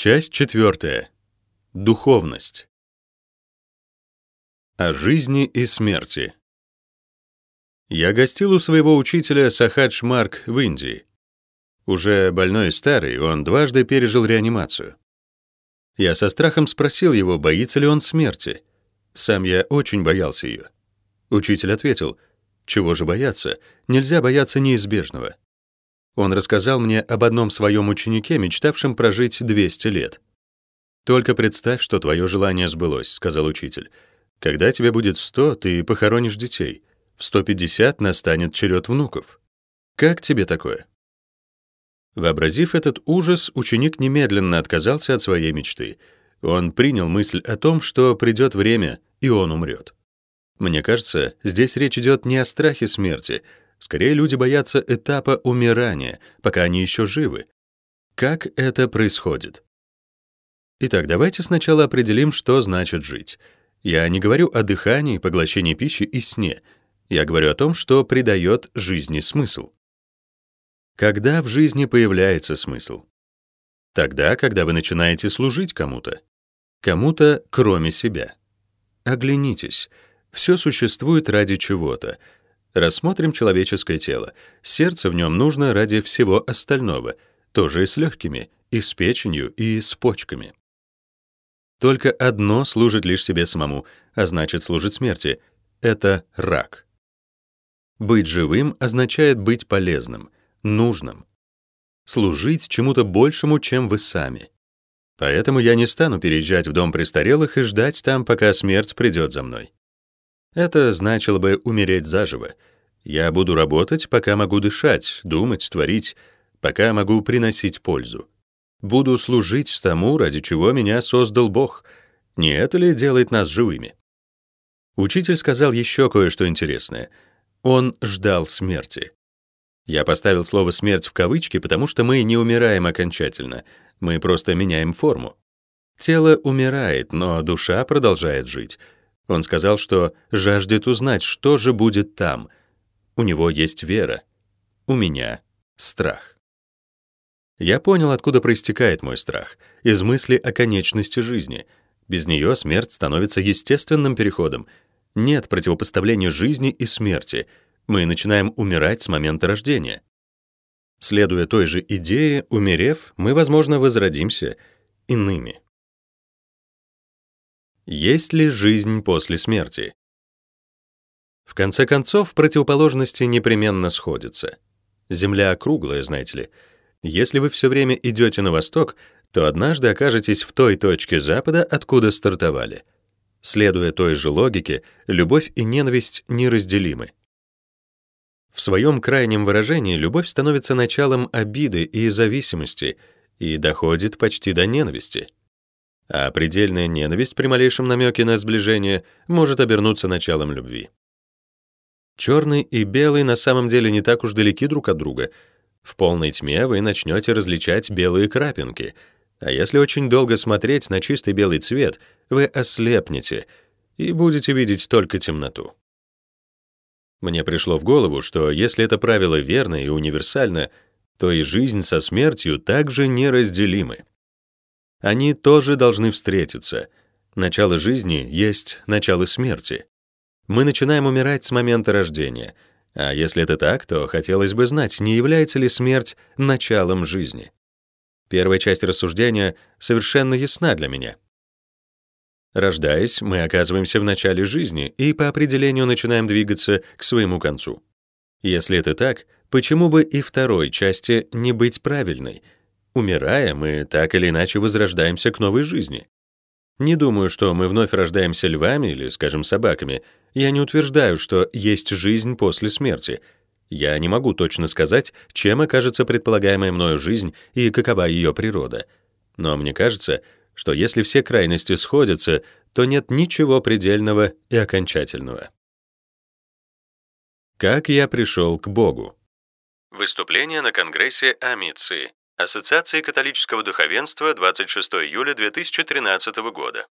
Часть четвертая. Духовность. О жизни и смерти. Я гостил у своего учителя Сахадж Марк в Индии. Уже больной и старый, он дважды пережил реанимацию. Я со страхом спросил его, боится ли он смерти. Сам я очень боялся ее. Учитель ответил, чего же бояться, нельзя бояться неизбежного. Он рассказал мне об одном своем ученике, мечтавшем прожить 200 лет. «Только представь, что твое желание сбылось», — сказал учитель. «Когда тебе будет 100, ты похоронишь детей. В 150 настанет черед внуков. Как тебе такое?» Вообразив этот ужас, ученик немедленно отказался от своей мечты. Он принял мысль о том, что придет время, и он умрет. Мне кажется, здесь речь идет не о страхе смерти, Скорее, люди боятся этапа умирания, пока они еще живы. Как это происходит? Итак, давайте сначала определим, что значит жить. Я не говорю о дыхании, поглощении пищи и сне. Я говорю о том, что придает жизни смысл. Когда в жизни появляется смысл? Тогда, когда вы начинаете служить кому-то. Кому-то, кроме себя. Оглянитесь. Все существует ради чего-то — Рассмотрим человеческое тело. Сердце в нем нужно ради всего остального, тоже и с легкими, и с печенью, и с почками. Только одно служит лишь себе самому, а значит, служит смерти — это рак. Быть живым означает быть полезным, нужным. Служить чему-то большему, чем вы сами. Поэтому я не стану переезжать в дом престарелых и ждать там, пока смерть придет за мной. Это значило бы умереть заживо. Я буду работать, пока могу дышать, думать, творить, пока могу приносить пользу. Буду служить тому, ради чего меня создал Бог. Не это ли делает нас живыми? Учитель сказал еще кое-что интересное. Он ждал смерти. Я поставил слово «смерть» в кавычки, потому что мы не умираем окончательно, мы просто меняем форму. Тело умирает, но душа продолжает жить — он сказал, что жаждет узнать, что же будет там. У него есть вера. У меня страх. Я понял, откуда проистекает мой страх. Из мысли о конечности жизни. Без нее смерть становится естественным переходом. Нет противопоставления жизни и смерти. Мы начинаем умирать с момента рождения. Следуя той же идее, умерев, мы, возможно, возродимся иными. Есть ли жизнь после смерти? В конце концов, противоположности непременно сходятся. Земля округлая, знаете ли. Если вы все время идете на восток, то однажды окажетесь в той точке запада, откуда стартовали. Следуя той же логике, любовь и ненависть неразделимы. В своем крайнем выражении любовь становится началом обиды и зависимости и доходит почти до ненависти а предельная ненависть при малейшем намеке на сближение может обернуться началом любви. Черный и белый на самом деле не так уж далеки друг от друга. В полной тьме вы начнете различать белые крапинки, а если очень долго смотреть на чистый белый цвет, вы ослепнете и будете видеть только темноту. Мне пришло в голову, что если это правило верно и универсально, то и жизнь со смертью также неразделимы. Они тоже должны встретиться. Начало жизни есть начало смерти. Мы начинаем умирать с момента рождения. А если это так, то хотелось бы знать, не является ли смерть началом жизни. Первая часть рассуждения совершенно ясна для меня. Рождаясь, мы оказываемся в начале жизни и по определению начинаем двигаться к своему концу. Если это так, почему бы и второй части не быть правильной — Умирая, мы так или иначе возрождаемся к новой жизни. Не думаю, что мы вновь рождаемся львами или, скажем, собаками. Я не утверждаю, что есть жизнь после смерти. Я не могу точно сказать, чем окажется предполагаемая мною жизнь и какова ее природа. Но мне кажется, что если все крайности сходятся, то нет ничего предельного и окончательного. Как я пришел к Богу? Выступление на Конгрессе Амиции. Ассоциации католического духовенства 26 июля 2013 года.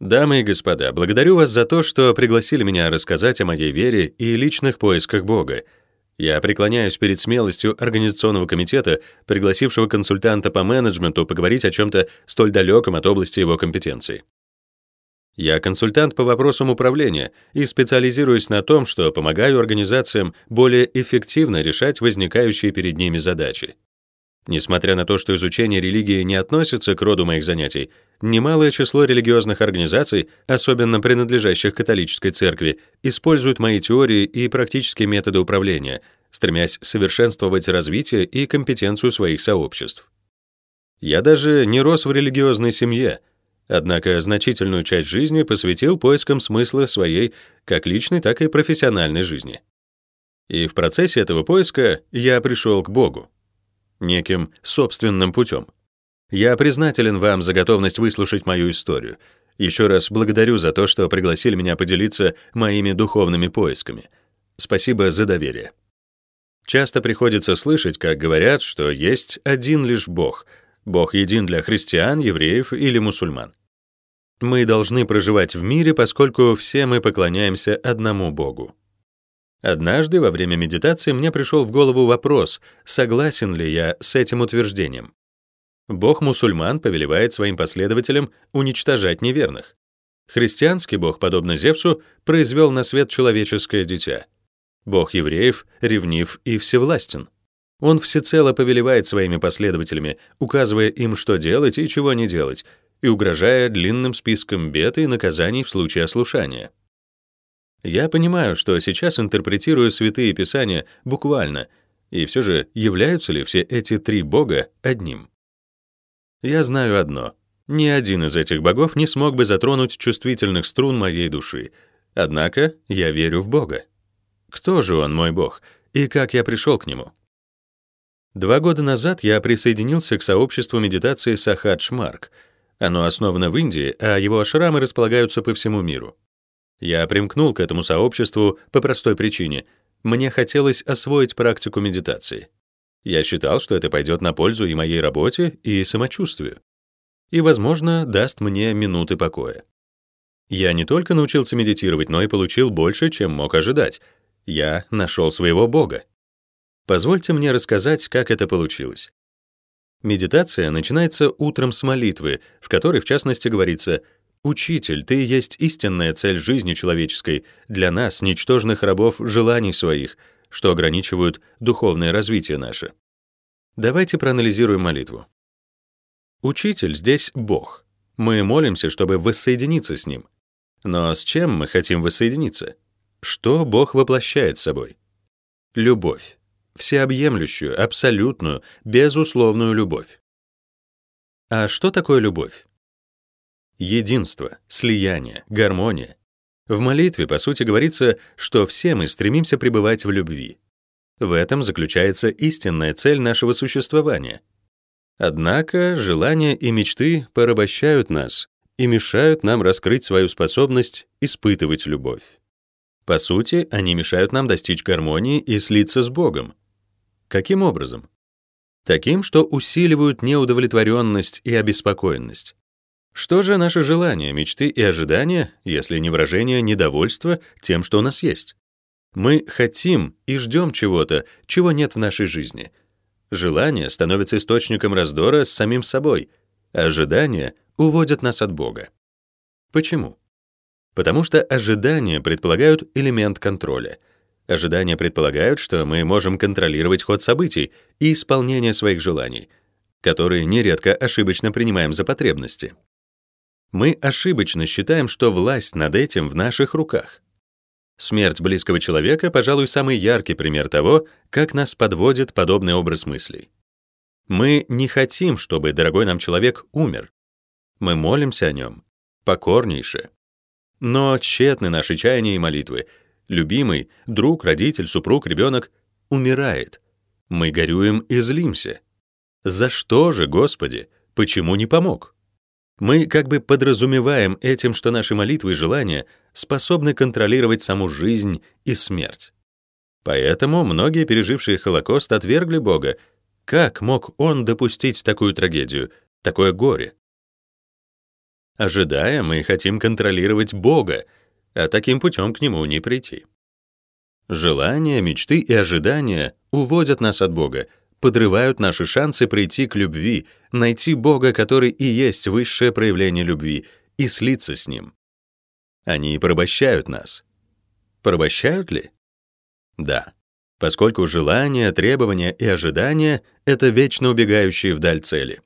Дамы и господа, благодарю вас за то, что пригласили меня рассказать о моей вере и личных поисках Бога. Я преклоняюсь перед смелостью организационного комитета, пригласившего консультанта по менеджменту поговорить о чем то столь далеком от области его компетенции. Я консультант по вопросам управления и специализируюсь на том, что помогаю организациям более эффективно решать возникающие перед ними задачи. Несмотря на то, что изучение религии не относится к роду моих занятий, немалое число религиозных организаций, особенно принадлежащих католической церкви, используют мои теории и практические методы управления, стремясь совершенствовать развитие и компетенцию своих сообществ. Я даже не рос в религиозной семье, однако значительную часть жизни посвятил поискам смысла своей как личной, так и профессиональной жизни. И в процессе этого поиска я пришел к Богу неким собственным путем. Я признателен вам за готовность выслушать мою историю. Еще раз благодарю за то, что пригласили меня поделиться моими духовными поисками. Спасибо за доверие. Часто приходится слышать, как говорят, что есть один лишь Бог. Бог един для христиан, евреев или мусульман. Мы должны проживать в мире, поскольку все мы поклоняемся одному Богу. Однажды во время медитации мне пришел в голову вопрос, согласен ли я с этим утверждением. Бог мусульман повелевает своим последователям уничтожать неверных. Христианский бог, подобно Зевсу, произвел на свет человеческое дитя. Бог евреев ревнив и всевластен. Он всецело повелевает своими последователями, указывая им, что делать и чего не делать, и угрожая длинным списком бед и наказаний в случае ослушания. Я понимаю, что сейчас интерпретирую святые писания буквально, и все же являются ли все эти три бога одним? Я знаю одно. Ни один из этих богов не смог бы затронуть чувствительных струн моей души. Однако я верю в Бога. Кто же он, мой бог, и как я пришел к нему? Два года назад я присоединился к сообществу медитации Сахадж Марк. Оно основано в Индии, а его ашрамы располагаются по всему миру. Я примкнул к этому сообществу по простой причине. Мне хотелось освоить практику медитации. Я считал, что это пойдет на пользу и моей работе, и самочувствию. И, возможно, даст мне минуты покоя. Я не только научился медитировать, но и получил больше, чем мог ожидать. Я нашел своего Бога. Позвольте мне рассказать, как это получилось. Медитация начинается утром с молитвы, в которой, в частности, говорится Учитель, ты есть истинная цель жизни человеческой для нас, ничтожных рабов желаний своих, что ограничивают духовное развитие наше. Давайте проанализируем молитву. Учитель здесь Бог. Мы молимся, чтобы воссоединиться с ним. Но с чем мы хотим воссоединиться? Что Бог воплощает собой? Любовь. Всеобъемлющую, абсолютную, безусловную любовь. А что такое любовь? Единство, слияние, гармония. В молитве, по сути, говорится, что все мы стремимся пребывать в любви. В этом заключается истинная цель нашего существования. Однако желания и мечты порабощают нас и мешают нам раскрыть свою способность испытывать любовь. По сути, они мешают нам достичь гармонии и слиться с Богом. Каким образом? Таким, что усиливают неудовлетворенность и обеспокоенность. Что же наши желания, мечты и ожидания, если не выражение недовольства тем, что у нас есть? Мы хотим и ждем чего-то, чего нет в нашей жизни. Желание становится источником раздора с самим собой, а ожидания уводят нас от Бога. Почему? Потому что ожидания предполагают элемент контроля. Ожидания предполагают, что мы можем контролировать ход событий и исполнение своих желаний, которые нередко ошибочно принимаем за потребности. Мы ошибочно считаем, что власть над этим в наших руках. Смерть близкого человека, пожалуй, самый яркий пример того, как нас подводит подобный образ мыслей. Мы не хотим, чтобы дорогой нам человек умер. Мы молимся о нем, покорнейше. Но тщетны наши чаяния и молитвы. Любимый, друг, родитель, супруг, ребенок умирает. Мы горюем и злимся. За что же, Господи, почему не помог? Мы как бы подразумеваем этим, что наши молитвы и желания способны контролировать саму жизнь и смерть. Поэтому многие, пережившие Холокост, отвергли Бога. Как мог он допустить такую трагедию, такое горе? Ожидая, мы хотим контролировать Бога, а таким путем к нему не прийти. Желания, мечты и ожидания уводят нас от Бога, подрывают наши шансы прийти к любви, найти Бога, который и есть высшее проявление любви, и слиться с Ним. Они порабощают нас. Порабощают ли? Да, поскольку желания, требования и ожидания — это вечно убегающие вдаль цели.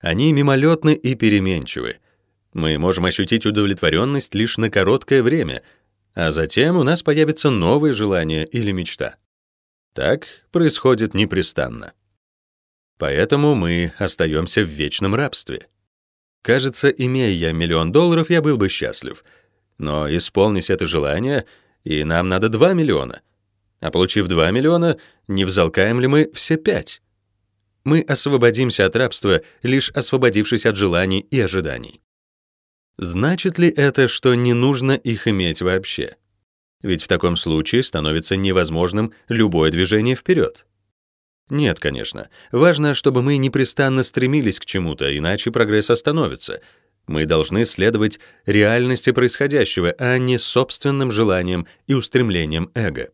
Они мимолетны и переменчивы. Мы можем ощутить удовлетворенность лишь на короткое время, а затем у нас появится новое желание или мечта. Так происходит непрестанно. Поэтому мы остаемся в вечном рабстве. Кажется, имея я миллион долларов, я был бы счастлив. Но исполнись это желание, и нам надо 2 миллиона. А получив 2 миллиона, не взалкаем ли мы все пять? Мы освободимся от рабства, лишь освободившись от желаний и ожиданий. Значит ли это, что не нужно их иметь вообще? Ведь в таком случае становится невозможным любое движение вперед. Нет, конечно. Важно, чтобы мы непрестанно стремились к чему-то, иначе прогресс остановится. Мы должны следовать реальности происходящего, а не собственным желаниям и устремлениям эго.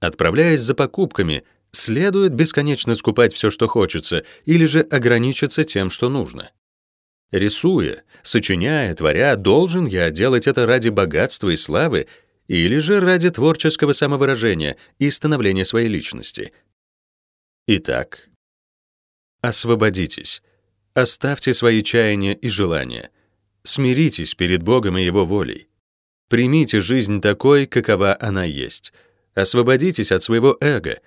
Отправляясь за покупками, следует бесконечно скупать все, что хочется, или же ограничиться тем, что нужно. Рисуя, сочиняя, творя, должен я делать это ради богатства и славы или же ради творческого самовыражения и становления своей личности. Итак, освободитесь, оставьте свои чаяния и желания, смиритесь перед Богом и Его волей, примите жизнь такой, какова она есть, освободитесь от своего эго.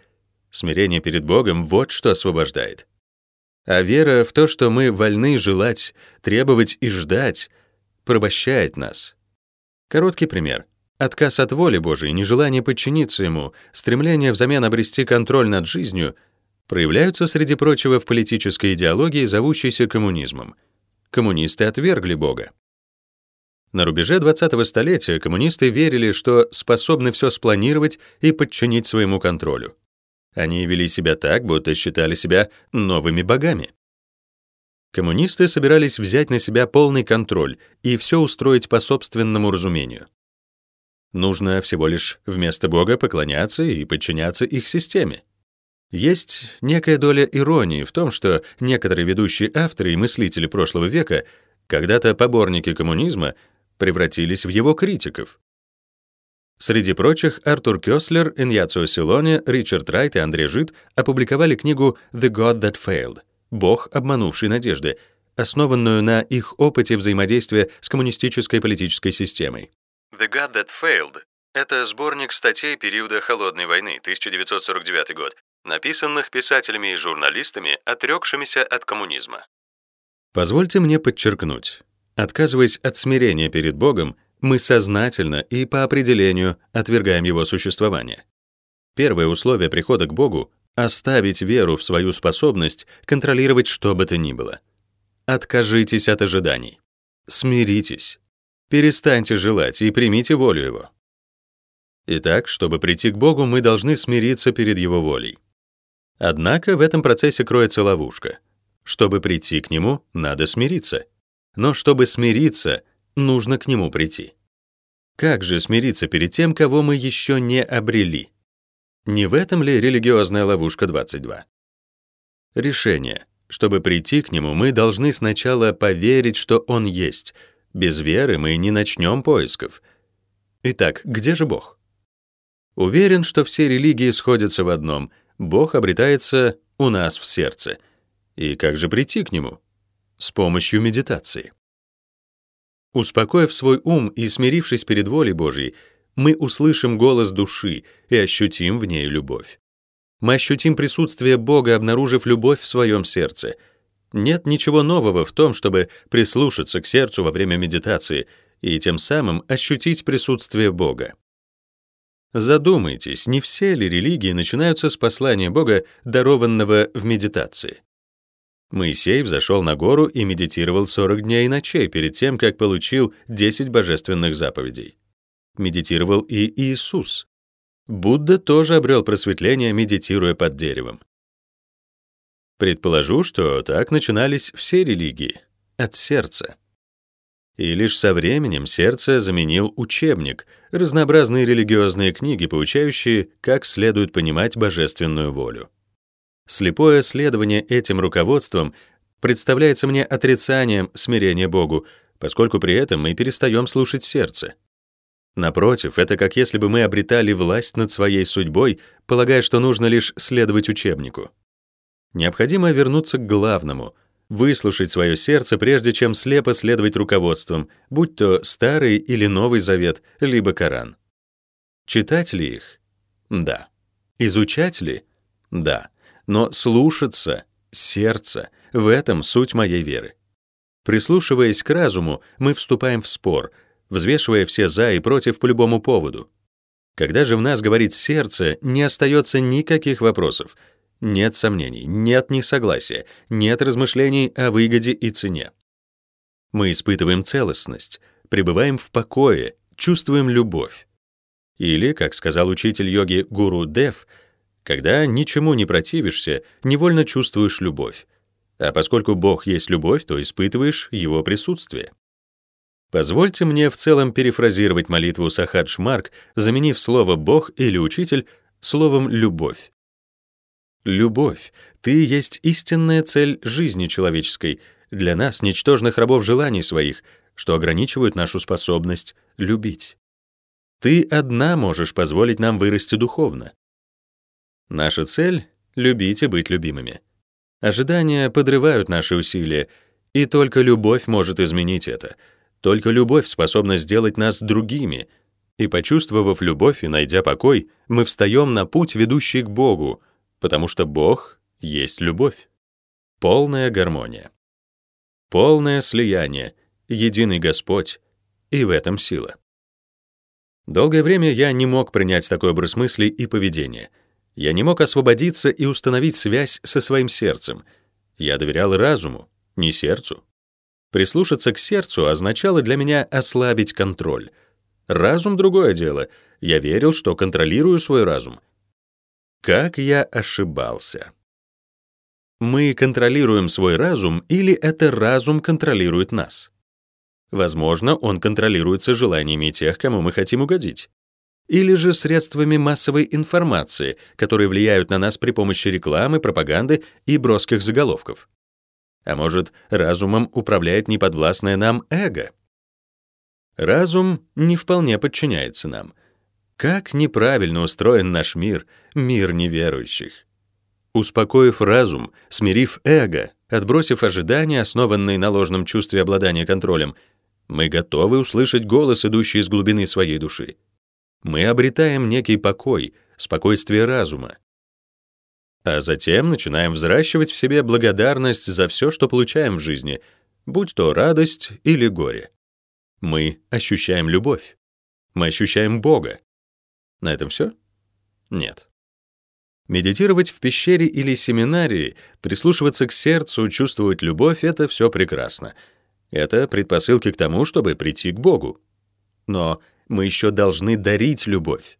Смирение перед Богом — вот что освобождает. А вера в то, что мы вольны желать, требовать и ждать, порабощает нас. Короткий пример. Отказ от воли Божией, нежелание подчиниться Ему, стремление взамен обрести контроль над жизнью проявляются, среди прочего, в политической идеологии, зовущейся коммунизмом. Коммунисты отвергли Бога. На рубеже 20-го столетия коммунисты верили, что способны все спланировать и подчинить своему контролю. Они вели себя так, будто считали себя новыми богами. Коммунисты собирались взять на себя полный контроль и все устроить по собственному разумению. Нужно всего лишь вместо Бога поклоняться и подчиняться их системе. Есть некая доля иронии в том, что некоторые ведущие авторы и мыслители прошлого века, когда-то поборники коммунизма, превратились в его критиков. Среди прочих Артур Кёслер, Иньяцио Силоне, Ричард Райт и Андрей Жид опубликовали книгу «The God That Failed» — «Бог, обманувший надежды», основанную на их опыте взаимодействия с коммунистической политической системой. «The God That Failed» — это сборник статей периода Холодной войны, 1949 год, написанных писателями и журналистами, отрекшимися от коммунизма. Позвольте мне подчеркнуть, отказываясь от смирения перед Богом, мы сознательно и по определению отвергаем его существование. Первое условие прихода к Богу — оставить веру в свою способность контролировать что бы то ни было. Откажитесь от ожиданий. Смиритесь. Перестаньте желать и примите волю Его. Итак, чтобы прийти к Богу, мы должны смириться перед Его волей. Однако в этом процессе кроется ловушка. Чтобы прийти к Нему, надо смириться. Но чтобы смириться, нужно к нему прийти. Как же смириться перед тем, кого мы еще не обрели? Не в этом ли религиозная ловушка 22? Решение. Чтобы прийти к нему, мы должны сначала поверить, что он есть. Без веры мы не начнем поисков. Итак, где же Бог? Уверен, что все религии сходятся в одном. Бог обретается у нас в сердце. И как же прийти к нему? С помощью медитации. Успокоив свой ум и смирившись перед волей Божьей, мы услышим голос души и ощутим в ней любовь. Мы ощутим присутствие Бога, обнаружив любовь в своем сердце. Нет ничего нового в том, чтобы прислушаться к сердцу во время медитации и тем самым ощутить присутствие Бога. Задумайтесь, не все ли религии начинаются с послания Бога, дарованного в медитации? Моисей взошел на гору и медитировал 40 дней и ночей перед тем, как получил 10 божественных заповедей. Медитировал и Иисус. Будда тоже обрел просветление, медитируя под деревом. Предположу, что так начинались все религии — от сердца. И лишь со временем сердце заменил учебник, разнообразные религиозные книги, поучающие, как следует понимать божественную волю. Слепое следование этим руководством представляется мне отрицанием смирения Богу, поскольку при этом мы перестаем слушать сердце. Напротив, это как если бы мы обретали власть над своей судьбой, полагая, что нужно лишь следовать учебнику. Необходимо вернуться к главному — выслушать свое сердце, прежде чем слепо следовать руководствам, будь то Старый или Новый Завет, либо Коран. Читать ли их? Да. Изучать ли? Да. Но слушаться, сердце — в этом суть моей веры. Прислушиваясь к разуму, мы вступаем в спор, взвешивая все «за» и «против» по любому поводу. Когда же в нас говорит сердце, не остается никаких вопросов, нет сомнений, нет несогласия, нет размышлений о выгоде и цене. Мы испытываем целостность, пребываем в покое, чувствуем любовь. Или, как сказал учитель йоги Гуру Дев, когда ничему не противишься, невольно чувствуешь любовь. А поскольку Бог есть любовь, то испытываешь его присутствие. Позвольте мне в целом перефразировать молитву Сахадж Марк, заменив слово «Бог» или «учитель» словом «любовь». Любовь, ты есть истинная цель жизни человеческой, для нас, ничтожных рабов желаний своих, что ограничивают нашу способность любить. Ты одна можешь позволить нам вырасти духовно. Наша цель — любить и быть любимыми. Ожидания подрывают наши усилия, и только любовь может изменить это. Только любовь способна сделать нас другими. И почувствовав любовь и найдя покой, мы встаем на путь, ведущий к Богу, потому что Бог есть любовь. Полная гармония. Полное слияние, единый Господь, и в этом сила. Долгое время я не мог принять такой образ мыслей и поведения — я не мог освободиться и установить связь со своим сердцем. Я доверял разуму, не сердцу. Прислушаться к сердцу означало для меня ослабить контроль. Разум — другое дело. Я верил, что контролирую свой разум. Как я ошибался. Мы контролируем свой разум или это разум контролирует нас? Возможно, он контролируется желаниями тех, кому мы хотим угодить или же средствами массовой информации, которые влияют на нас при помощи рекламы, пропаганды и броских заголовков. А может, разумом управляет неподвластное нам эго? Разум не вполне подчиняется нам. Как неправильно устроен наш мир, мир неверующих. Успокоив разум, смирив эго, отбросив ожидания, основанные на ложном чувстве обладания контролем, мы готовы услышать голос, идущий из глубины своей души мы обретаем некий покой, спокойствие разума. А затем начинаем взращивать в себе благодарность за все, что получаем в жизни, будь то радость или горе. Мы ощущаем любовь. Мы ощущаем Бога. На этом все? Нет. Медитировать в пещере или семинарии, прислушиваться к сердцу, чувствовать любовь — это все прекрасно. Это предпосылки к тому, чтобы прийти к Богу. Но мы еще должны дарить любовь.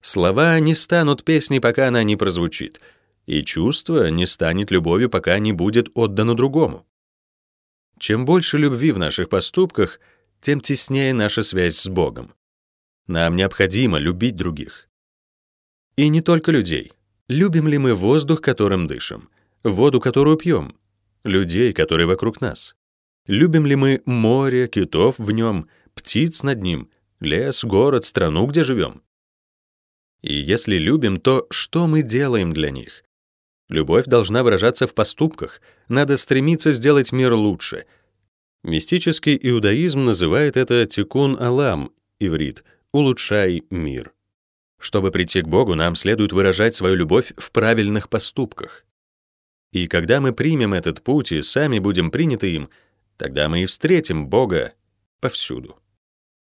Слова не станут песней, пока она не прозвучит, и чувство не станет любовью, пока не будет отдано другому. Чем больше любви в наших поступках, тем теснее наша связь с Богом. Нам необходимо любить других. И не только людей. Любим ли мы воздух, которым дышим, воду, которую пьем, людей, которые вокруг нас? Любим ли мы море, китов в нем, птиц над ним, лес, город, страну, где живем. И если любим, то что мы делаем для них? Любовь должна выражаться в поступках, надо стремиться сделать мир лучше. Мистический иудаизм называет это тикун алам, иврит, улучшай мир. Чтобы прийти к Богу, нам следует выражать свою любовь в правильных поступках. И когда мы примем этот путь и сами будем приняты им, тогда мы и встретим Бога повсюду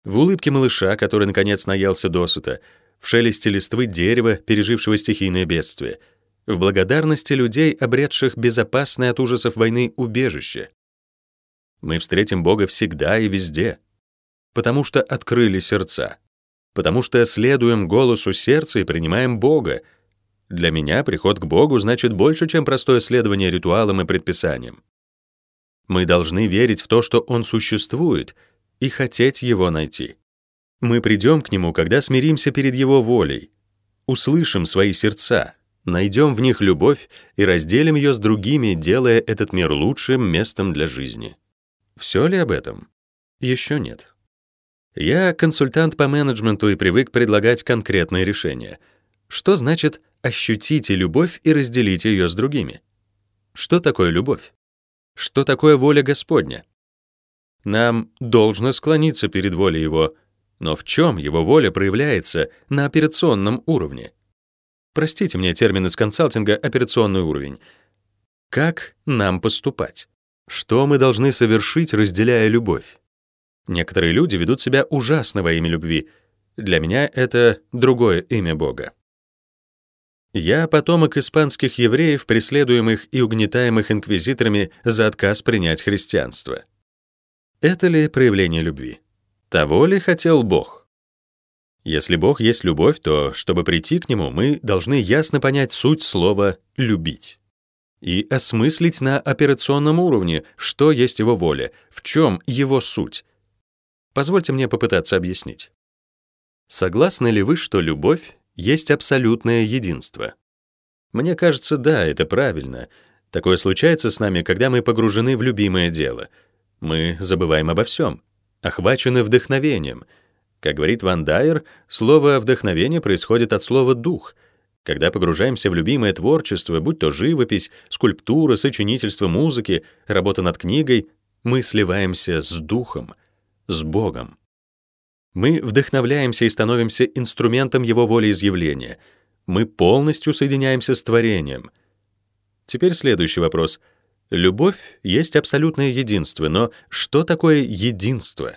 в улыбке малыша, который наконец наелся досыта, в шелесте листвы дерева, пережившего стихийное бедствие, в благодарности людей, обретших безопасное от ужасов войны убежище. Мы встретим Бога всегда и везде, потому что открыли сердца, потому что следуем голосу сердца и принимаем Бога. Для меня приход к Богу значит больше, чем простое следование ритуалам и предписаниям. Мы должны верить в то, что Он существует, и хотеть Его найти. Мы придем к Нему, когда смиримся перед Его волей, услышим свои сердца, найдем в них любовь и разделим ее с другими, делая этот мир лучшим местом для жизни. Все ли об этом? Еще нет. Я консультант по менеджменту и привык предлагать конкретные решения. Что значит ощутите любовь и разделите ее с другими? Что такое любовь? Что такое воля Господня? Нам должно склониться перед волей Его, но в чем Его воля проявляется на операционном уровне? Простите мне термин из консалтинга «операционный уровень». Как нам поступать? Что мы должны совершить, разделяя любовь? Некоторые люди ведут себя ужасно во имя любви. Для меня это другое имя Бога. Я потомок испанских евреев, преследуемых и угнетаемых инквизиторами за отказ принять христианство. Это ли проявление любви? Того ли хотел Бог? Если Бог есть любовь, то, чтобы прийти к Нему, мы должны ясно понять суть слова «любить» и осмыслить на операционном уровне, что есть Его воля, в чем Его суть. Позвольте мне попытаться объяснить. Согласны ли вы, что любовь есть абсолютное единство. Мне кажется, да, это правильно. Такое случается с нами, когда мы погружены в любимое дело. Мы забываем обо всем, охвачены вдохновением. Как говорит Ван Дайер, слово «вдохновение» происходит от слова «дух». Когда погружаемся в любимое творчество, будь то живопись, скульптура, сочинительство музыки, работа над книгой, мы сливаемся с духом, с Богом. Мы вдохновляемся и становимся инструментом его волеизъявления. Мы полностью соединяемся с творением. Теперь следующий вопрос. Любовь есть абсолютное единство, но что такое единство?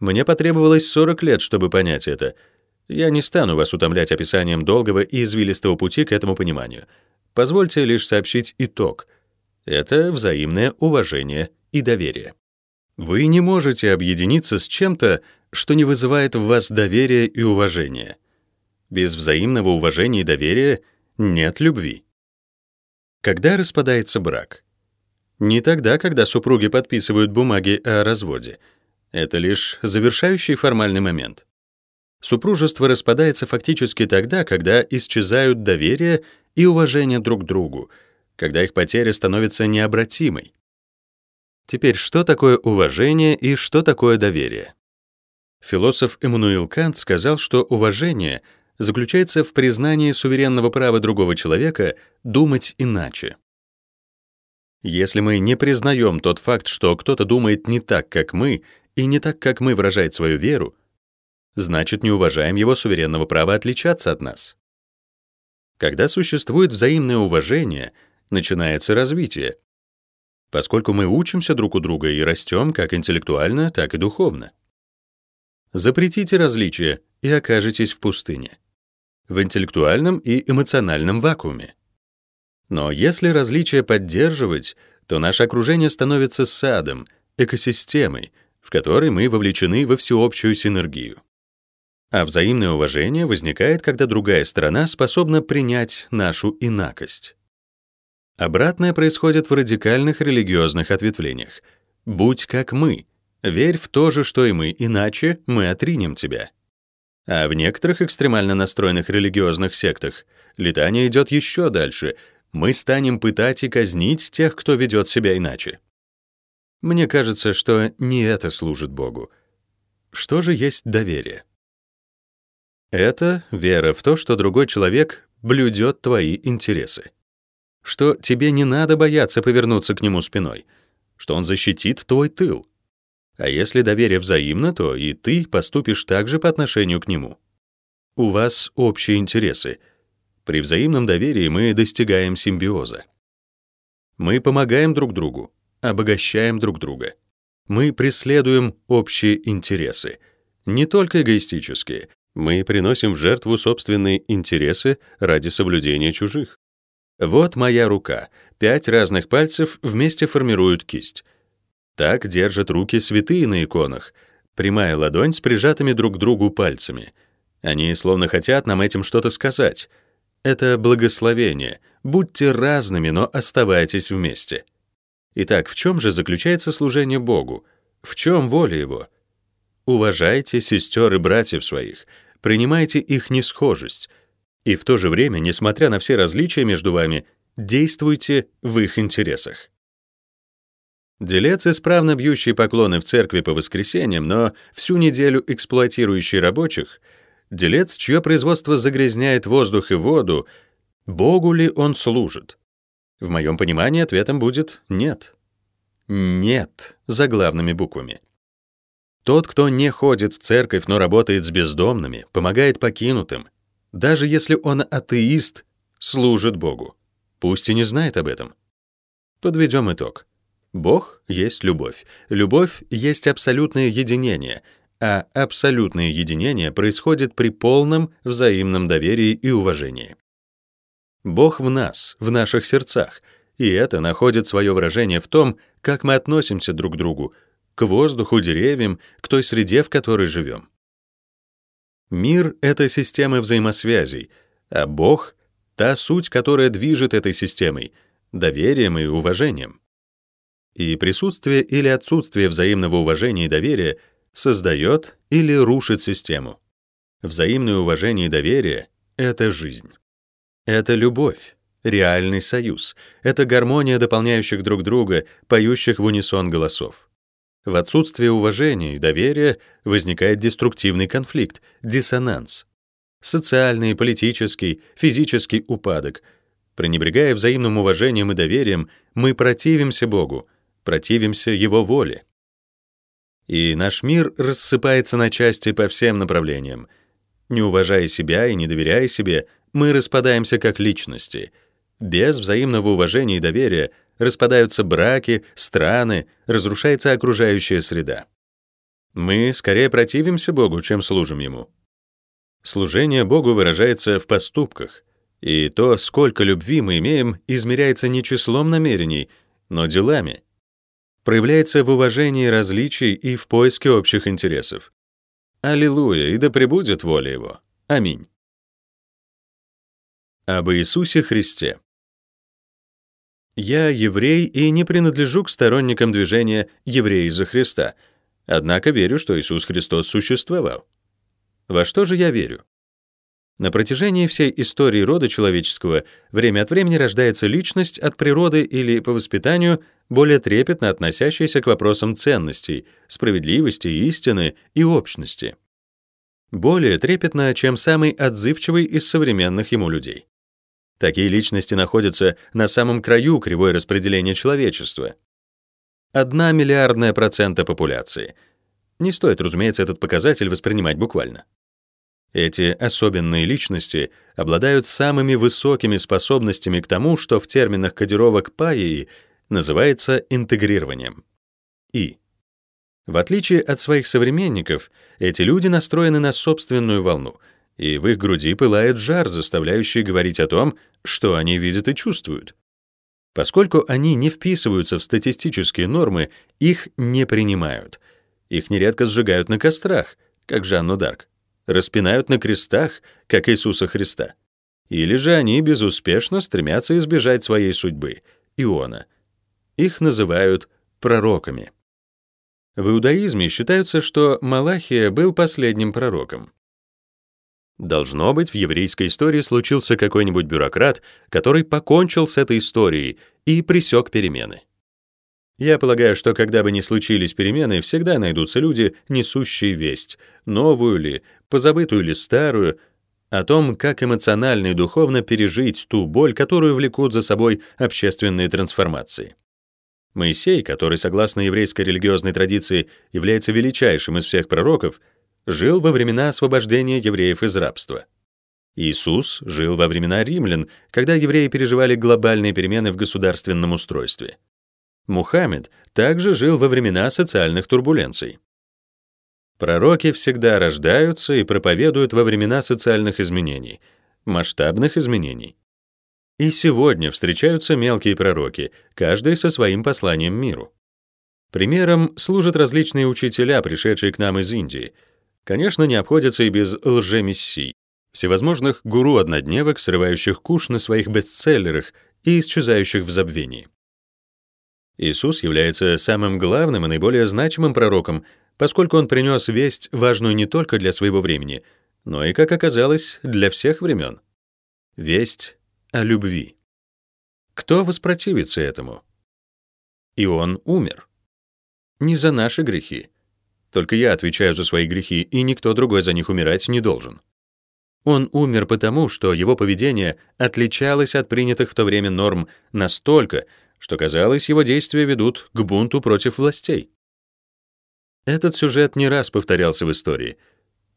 Мне потребовалось 40 лет, чтобы понять это. Я не стану вас утомлять описанием долгого и извилистого пути к этому пониманию. Позвольте лишь сообщить итог. Это взаимное уважение и доверие. Вы не можете объединиться с чем-то, что не вызывает в вас доверия и уважения. Без взаимного уважения и доверия нет любви. Когда распадается брак? Не тогда, когда супруги подписывают бумаги о разводе. Это лишь завершающий формальный момент. Супружество распадается фактически тогда, когда исчезают доверие и уважение друг к другу, когда их потеря становится необратимой. Теперь, что такое уважение и что такое доверие? Философ Эммануил Кант сказал, что уважение заключается в признании суверенного права другого человека думать иначе. Если мы не признаем тот факт, что кто-то думает не так, как мы, и не так, как мы выражает свою веру, значит, не уважаем его суверенного права отличаться от нас. Когда существует взаимное уважение, начинается развитие, поскольку мы учимся друг у друга и растем как интеллектуально, так и духовно. Запретите различия и окажетесь в пустыне, в интеллектуальном и эмоциональном вакууме. Но если различия поддерживать, то наше окружение становится садом, экосистемой, в которой мы вовлечены во всеобщую синергию. А взаимное уважение возникает, когда другая сторона способна принять нашу инакость. Обратное происходит в радикальных религиозных ответвлениях. «Будь как мы», Верь в то же, что и мы, иначе мы отринем тебя. А в некоторых экстремально настроенных религиозных сектах летание идет еще дальше. Мы станем пытать и казнить тех, кто ведет себя иначе. Мне кажется, что не это служит Богу. Что же есть доверие? Это вера в то, что другой человек блюдет твои интересы. Что тебе не надо бояться повернуться к нему спиной, что он защитит твой тыл, а если доверие взаимно, то и ты поступишь так же по отношению к нему. У вас общие интересы. При взаимном доверии мы достигаем симбиоза. Мы помогаем друг другу, обогащаем друг друга. Мы преследуем общие интересы, не только эгоистические. Мы приносим в жертву собственные интересы ради соблюдения чужих. Вот моя рука. Пять разных пальцев вместе формируют кисть. Так держат руки святые на иконах, прямая ладонь с прижатыми друг к другу пальцами. Они словно хотят нам этим что-то сказать. Это благословение. Будьте разными, но оставайтесь вместе. Итак, в чем же заключается служение Богу? В чем воля Его? Уважайте сестер и братьев своих, принимайте их несхожесть, и в то же время, несмотря на все различия между вами, действуйте в их интересах. Делец, исправно бьющий поклоны в церкви по воскресеньям, но всю неделю эксплуатирующий рабочих, делец, чье производство загрязняет воздух и воду, Богу ли он служит? В моем понимании ответом будет «нет». «Нет» заглавными буквами. Тот, кто не ходит в церковь, но работает с бездомными, помогает покинутым, даже если он атеист, служит Богу. Пусть и не знает об этом. Подведем итог. Бог есть любовь. Любовь есть абсолютное единение, а абсолютное единение происходит при полном взаимном доверии и уважении. Бог в нас, в наших сердцах, и это находит свое выражение в том, как мы относимся друг к другу, к воздуху, деревьям, к той среде, в которой живем. Мир — это система взаимосвязей, а Бог — та суть, которая движет этой системой, доверием и уважением. И присутствие или отсутствие взаимного уважения и доверия создает или рушит систему. Взаимное уважение и доверие — это жизнь. Это любовь, реальный союз, это гармония дополняющих друг друга, поющих в унисон голосов. В отсутствие уважения и доверия возникает деструктивный конфликт, диссонанс. Социальный, политический, физический упадок. Пренебрегая взаимным уважением и доверием, мы противимся Богу, противимся Его воле. И наш мир рассыпается на части по всем направлениям. Не уважая себя и не доверяя себе, мы распадаемся как личности. Без взаимного уважения и доверия распадаются браки, страны, разрушается окружающая среда. Мы скорее противимся Богу, чем служим Ему. Служение Богу выражается в поступках, и то, сколько любви мы имеем, измеряется не числом намерений, но делами. Проявляется в уважении различий и в поиске общих интересов. Аллилуйя, и да пребудет воля Его. Аминь. Об Иисусе Христе. Я еврей и не принадлежу к сторонникам движения «евреи за Христа», однако верю, что Иисус Христос существовал. Во что же я верю? На протяжении всей истории рода человеческого время от времени рождается личность от природы или по воспитанию, более трепетно относящаяся к вопросам ценностей, справедливости, истины и общности. Более трепетно, чем самый отзывчивый из современных ему людей. Такие личности находятся на самом краю кривой распределения человечества. Одна миллиардная процента популяции. Не стоит, разумеется, этот показатель воспринимать буквально. Эти особенные личности обладают самыми высокими способностями к тому, что в терминах кодировок ПАИ называется интегрированием. И. В отличие от своих современников, эти люди настроены на собственную волну — и в их груди пылает жар, заставляющий говорить о том, что они видят и чувствуют. Поскольку они не вписываются в статистические нормы, их не принимают. Их нередко сжигают на кострах, как Жанну Дарк, распинают на крестах, как Иисуса Христа. Или же они безуспешно стремятся избежать своей судьбы, Иона. Их называют пророками. В иудаизме считается, что Малахия был последним пророком. Должно быть, в еврейской истории случился какой-нибудь бюрократ, который покончил с этой историей и пресек перемены. Я полагаю, что когда бы ни случились перемены, всегда найдутся люди, несущие весть, новую ли, позабытую ли старую, о том, как эмоционально и духовно пережить ту боль, которую влекут за собой общественные трансформации. Моисей, который, согласно еврейской религиозной традиции, является величайшим из всех пророков, жил во времена освобождения евреев из рабства. Иисус жил во времена римлян, когда евреи переживали глобальные перемены в государственном устройстве. Мухаммед также жил во времена социальных турбуленций. Пророки всегда рождаются и проповедуют во времена социальных изменений, масштабных изменений. И сегодня встречаются мелкие пророки, каждый со своим посланием миру. Примером служат различные учителя, пришедшие к нам из Индии — Конечно, не обходится и без лжемессий, всевозможных гуру-однодневок, срывающих куш на своих бестселлерах и исчезающих в забвении. Иисус является самым главным и наиболее значимым пророком, поскольку он принес весть, важную не только для своего времени, но и, как оказалось, для всех времен. Весть о любви. Кто воспротивится этому? И он умер. Не за наши грехи. Только я отвечаю за свои грехи, и никто другой за них умирать не должен. Он умер потому, что его поведение отличалось от принятых в то время норм настолько, что казалось, его действия ведут к бунту против властей. Этот сюжет не раз повторялся в истории.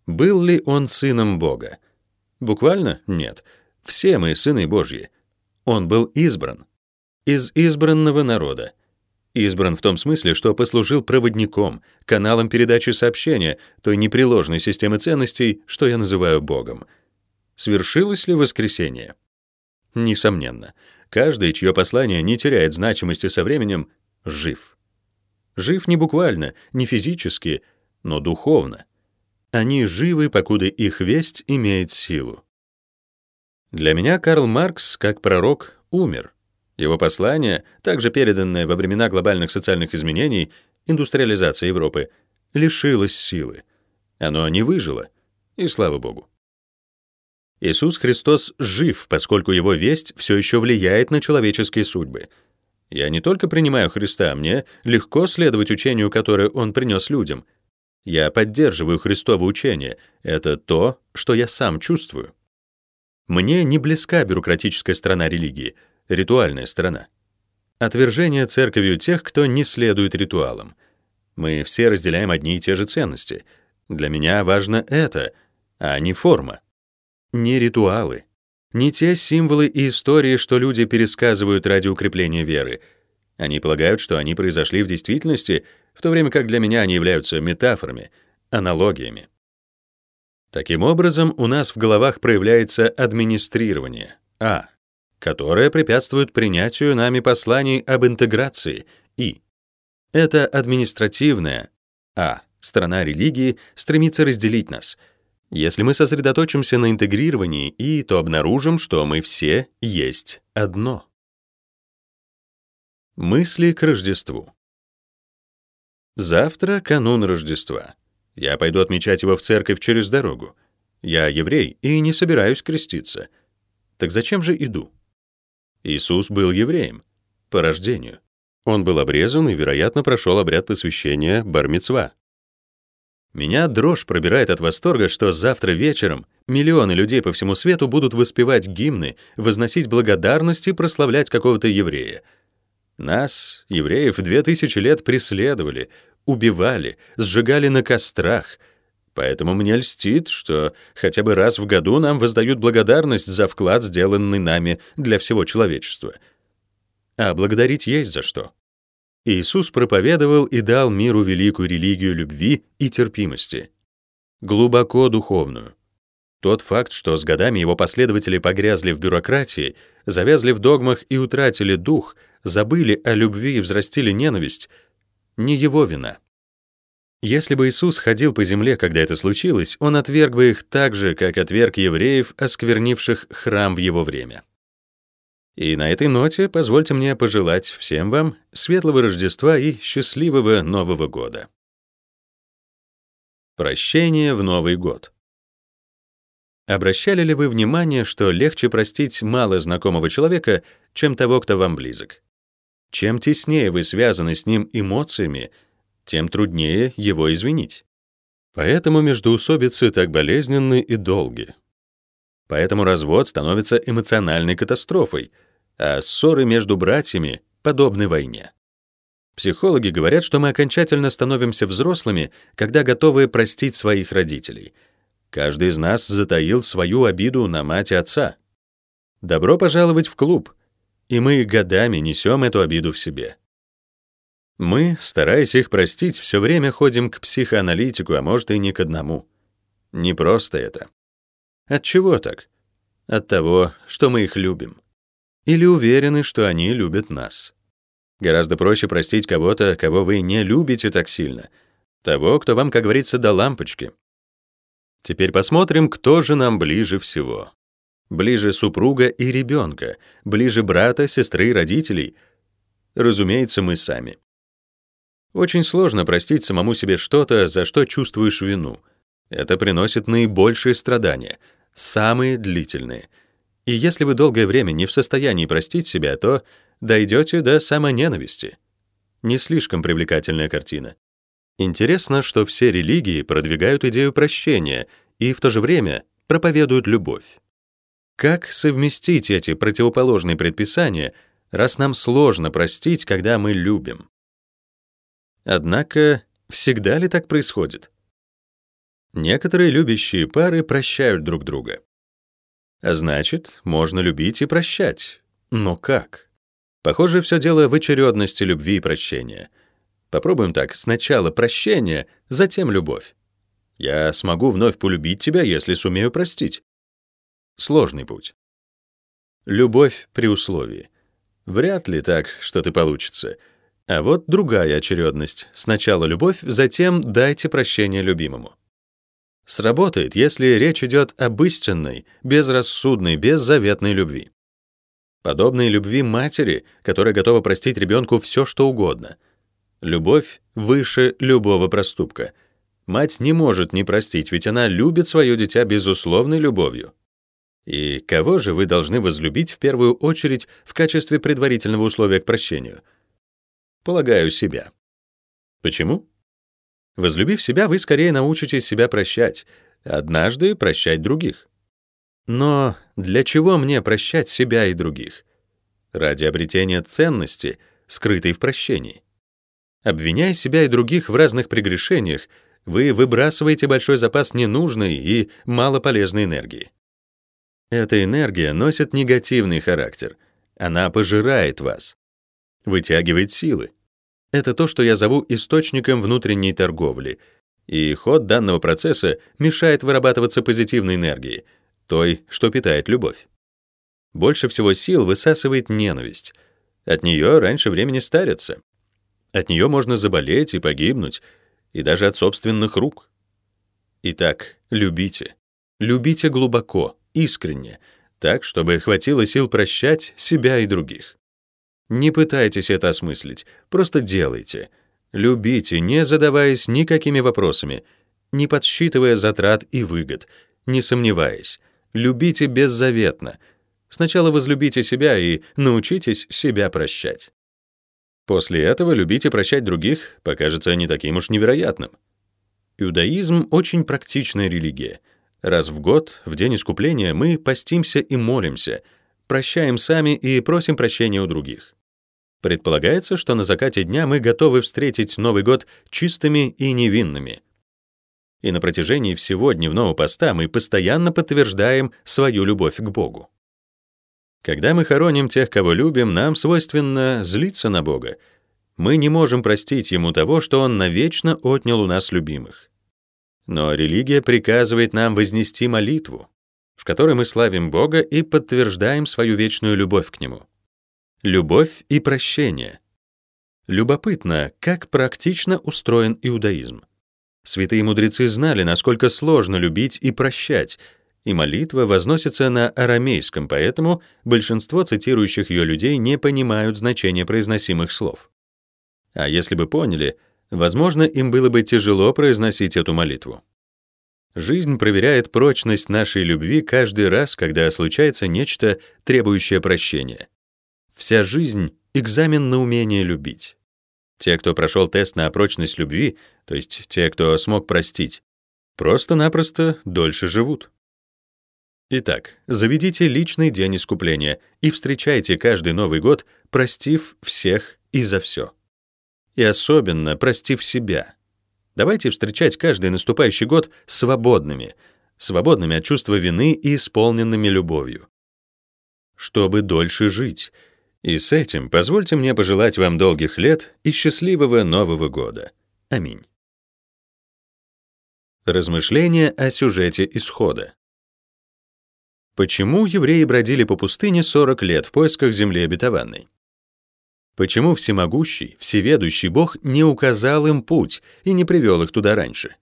Был ли он сыном Бога? Буквально нет. Все мы сыны Божьи. Он был избран. Из избранного народа. Избран в том смысле, что послужил проводником, каналом передачи сообщения, той непреложной системы ценностей, что я называю Богом. Свершилось ли воскресение? Несомненно. Каждый, чье послание не теряет значимости со временем, жив. Жив не буквально, не физически, но духовно. Они живы, покуда их весть имеет силу. Для меня Карл Маркс, как пророк, умер. Его послание, также переданное во времена глобальных социальных изменений, индустриализации Европы, лишилось силы. Оно не выжило, и слава богу. Иисус Христос жив, поскольку его весть все еще влияет на человеческие судьбы. Я не только принимаю Христа, мне легко следовать учению, которое он принес людям. Я поддерживаю Христово учение. Это то, что я сам чувствую. Мне не близка бюрократическая сторона религии, ритуальная сторона. Отвержение церковью тех, кто не следует ритуалам. Мы все разделяем одни и те же ценности. Для меня важно это, а не форма не ритуалы, не те символы и истории, что люди пересказывают ради укрепления веры. Они полагают, что они произошли в действительности, в то время как для меня они являются метафорами, аналогиями. Таким образом, у нас в головах проявляется администрирование, А, которое препятствует принятию нами посланий об интеграции, И. Это административное, А, сторона религии стремится разделить нас — если мы сосредоточимся на интегрировании и, то обнаружим, что мы все есть одно. Мысли к Рождеству. Завтра канун Рождества. Я пойду отмечать его в церковь через дорогу. Я еврей и не собираюсь креститься. Так зачем же иду? Иисус был евреем по рождению. Он был обрезан и, вероятно, прошел обряд посвящения Бармицва. Меня дрожь пробирает от восторга, что завтра вечером миллионы людей по всему свету будут воспевать гимны, возносить благодарность и прославлять какого-то еврея. Нас, евреев, две тысячи лет преследовали, убивали, сжигали на кострах. Поэтому мне льстит, что хотя бы раз в году нам воздают благодарность за вклад, сделанный нами для всего человечества. А благодарить есть за что. Иисус проповедовал и дал миру великую религию любви и терпимости, глубоко духовную. Тот факт, что с годами его последователи погрязли в бюрократии, завязли в догмах и утратили дух, забыли о любви и взрастили ненависть, не его вина. Если бы Иисус ходил по земле, когда это случилось, он отверг бы их так же, как отверг евреев, осквернивших храм в его время. И на этой ноте позвольте мне пожелать всем вам светлого Рождества и счастливого Нового года. Прощение в Новый год. Обращали ли вы внимание, что легче простить мало знакомого человека, чем того, кто вам близок? Чем теснее вы связаны с ним эмоциями, тем труднее его извинить. Поэтому междоусобицы так болезненны и долги. Поэтому развод становится эмоциональной катастрофой — а ссоры между братьями подобны войне. Психологи говорят, что мы окончательно становимся взрослыми, когда готовы простить своих родителей. Каждый из нас затаил свою обиду на мать и отца. Добро пожаловать в клуб, и мы годами несем эту обиду в себе. Мы, стараясь их простить, все время ходим к психоаналитику, а может и не к одному. Не просто это. От чего так? От того, что мы их любим или уверены, что они любят нас. Гораздо проще простить кого-то, кого вы не любите так сильно, того, кто вам, как говорится, до лампочки. Теперь посмотрим, кто же нам ближе всего. Ближе супруга и ребенка, ближе брата, сестры, родителей. Разумеется, мы сами. Очень сложно простить самому себе что-то, за что чувствуешь вину. Это приносит наибольшие страдания, самые длительные. И если вы долгое время не в состоянии простить себя, то дойдете до самоненависти. Не слишком привлекательная картина. Интересно, что все религии продвигают идею прощения и в то же время проповедуют любовь. Как совместить эти противоположные предписания, раз нам сложно простить, когда мы любим? Однако, всегда ли так происходит? Некоторые любящие пары прощают друг друга. А значит, можно любить и прощать. Но как? Похоже, все дело в очередности любви и прощения. Попробуем так: сначала прощение, затем любовь. Я смогу вновь полюбить тебя, если сумею простить. Сложный путь. Любовь при условии. Вряд ли так что-то получится. А вот другая очередность. Сначала любовь, затем дайте прощение любимому. Сработает, если речь идет об истинной, безрассудной, беззаветной любви подобной любви матери, которая готова простить ребенку все, что угодно. Любовь выше любого проступка. Мать не может не простить, ведь она любит свое дитя безусловной любовью. И кого же вы должны возлюбить в первую очередь в качестве предварительного условия к прощению? Полагаю, себя. Почему? Возлюбив себя, вы скорее научитесь себя прощать, однажды прощать других. Но для чего мне прощать себя и других? Ради обретения ценности, скрытой в прощении. Обвиняя себя и других в разных прегрешениях, вы выбрасываете большой запас ненужной и малополезной энергии. Эта энергия носит негативный характер. Она пожирает вас, вытягивает силы. Это то, что я зову источником внутренней торговли. И ход данного процесса мешает вырабатываться позитивной энергии — той, что питает любовь. Больше всего сил высасывает ненависть. От нее раньше времени старятся. От нее можно заболеть и погибнуть, и даже от собственных рук. Итак, любите. Любите глубоко, искренне, так, чтобы хватило сил прощать себя и других. Не пытайтесь это осмыслить, просто делайте. Любите, не задаваясь никакими вопросами, не подсчитывая затрат и выгод, не сомневаясь. Любите беззаветно. Сначала возлюбите себя и научитесь себя прощать. После этого любите прощать других покажется не таким уж невероятным. Иудаизм очень практичная религия. Раз в год, в день искупления, мы постимся и молимся, прощаем сами и просим прощения у других. Предполагается, что на закате дня мы готовы встретить Новый год чистыми и невинными и на протяжении всего дневного поста мы постоянно подтверждаем свою любовь к Богу. Когда мы хороним тех, кого любим, нам свойственно злиться на Бога. Мы не можем простить ему того, что он навечно отнял у нас любимых. Но религия приказывает нам вознести молитву, в которой мы славим Бога и подтверждаем свою вечную любовь к нему. Любовь и прощение. Любопытно, как практично устроен иудаизм. Святые мудрецы знали, насколько сложно любить и прощать, и молитва возносится на арамейском, поэтому большинство цитирующих ее людей не понимают значения произносимых слов. А если бы поняли, возможно, им было бы тяжело произносить эту молитву. Жизнь проверяет прочность нашей любви каждый раз, когда случается нечто, требующее прощения. Вся жизнь — экзамен на умение любить. Те, кто прошел тест на прочность любви, то есть те, кто смог простить, просто-напросто дольше живут. Итак, заведите личный день искупления и встречайте каждый Новый год, простив всех и за все. И особенно простив себя. Давайте встречать каждый наступающий год свободными, свободными от чувства вины и исполненными любовью. Чтобы дольше жить — и с этим позвольте мне пожелать вам долгих лет и счастливого Нового года. Аминь. Размышления о сюжете исхода. Почему евреи бродили по пустыне 40 лет в поисках земли обетованной? Почему всемогущий, всеведущий Бог не указал им путь и не привел их туда раньше?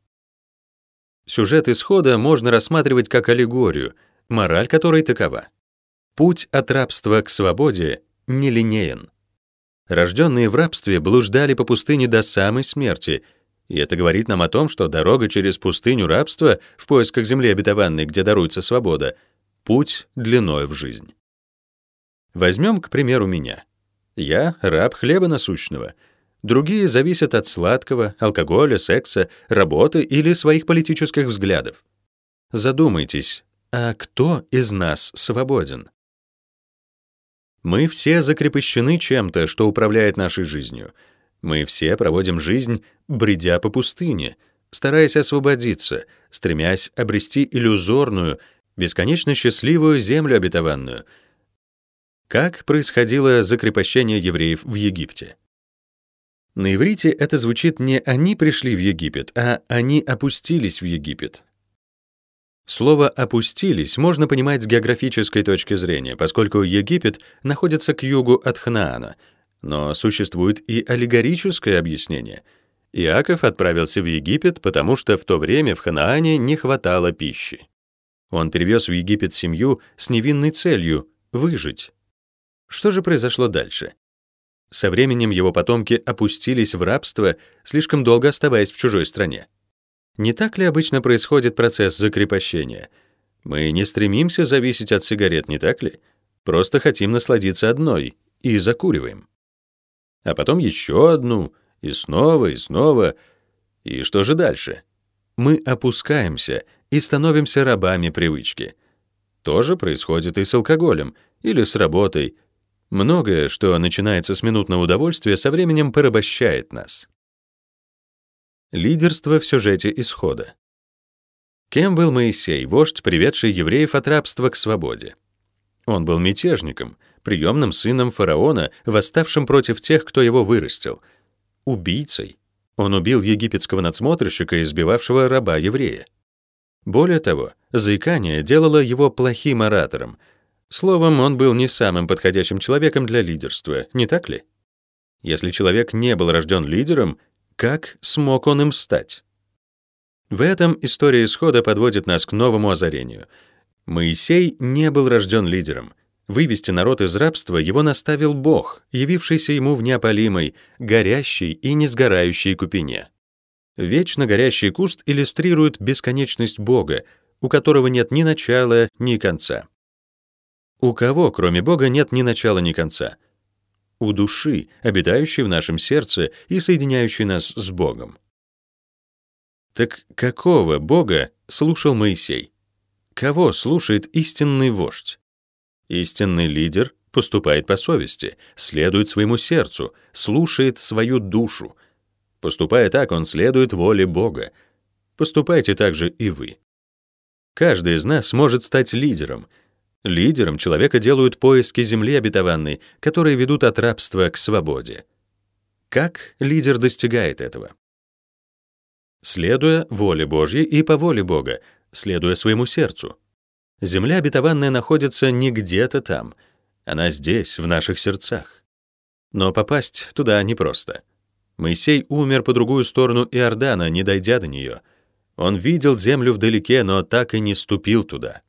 Сюжет исхода можно рассматривать как аллегорию, мораль которой такова: путь от рабства к свободе нелинеен. рожденные в рабстве, блуждали по пустыне до самой смерти, и это говорит нам о том, что дорога через пустыню рабства в поисках земли обетованной, где даруется свобода, путь длиной в жизнь. Возьмем, к примеру, меня. Я раб хлеба насущного. Другие зависят от сладкого, алкоголя, секса, работы или своих политических взглядов. Задумайтесь, а кто из нас свободен? Мы все закрепощены чем-то, что управляет нашей жизнью. Мы все проводим жизнь, бредя по пустыне, стараясь освободиться, стремясь обрести иллюзорную, бесконечно счастливую землю обетованную. Как происходило закрепощение евреев в Египте? На иврите это звучит не «они пришли в Египет», а «они опустились в Египет». Слово «опустились» можно понимать с географической точки зрения, поскольку Египет находится к югу от Ханаана, но существует и аллегорическое объяснение. Иаков отправился в Египет, потому что в то время в Ханаане не хватало пищи. Он перевез в Египет семью с невинной целью — выжить. Что же произошло дальше? Со временем его потомки опустились в рабство, слишком долго оставаясь в чужой стране. Не так ли обычно происходит процесс закрепощения? Мы не стремимся зависеть от сигарет, не так ли? Просто хотим насладиться одной и закуриваем. А потом еще одну, и снова, и снова. И что же дальше? Мы опускаемся и становимся рабами привычки. То же происходит и с алкоголем, или с работой. Многое, что начинается с минутного удовольствия, со временем порабощает нас. Лидерство в сюжете исхода. Кем был Моисей, вождь, приведший евреев от рабства к свободе? Он был мятежником, приемным сыном фараона, восставшим против тех, кто его вырастил, убийцей. Он убил египетского надсмотрщика, избивавшего раба-еврея. Более того, заикание делало его плохим оратором. Словом, он был не самым подходящим человеком для лидерства, не так ли? Если человек не был рожден лидером, как смог он им стать? В этом история исхода подводит нас к новому озарению. Моисей не был рожден лидером. Вывести народ из рабства его наставил Бог, явившийся ему в неопалимой, горящей и несгорающей купине. Вечно горящий куст иллюстрирует бесконечность Бога, у которого нет ни начала, ни конца. У кого, кроме Бога, нет ни начала, ни конца? У души, обитающей в нашем сердце и соединяющей нас с Богом. Так какого Бога слушал Моисей? Кого слушает истинный вождь? Истинный лидер поступает по совести, следует своему сердцу, слушает свою душу. Поступая так, он следует воле Бога. Поступайте так же и вы. Каждый из нас может стать лидером — Лидером человека делают поиски земли обетованной, которые ведут от рабства к свободе. Как лидер достигает этого? Следуя воле Божьей и по воле Бога, следуя своему сердцу. Земля обетованная находится не где-то там, она здесь, в наших сердцах. Но попасть туда непросто. Моисей умер по другую сторону Иордана, не дойдя до нее. Он видел землю вдалеке, но так и не ступил туда.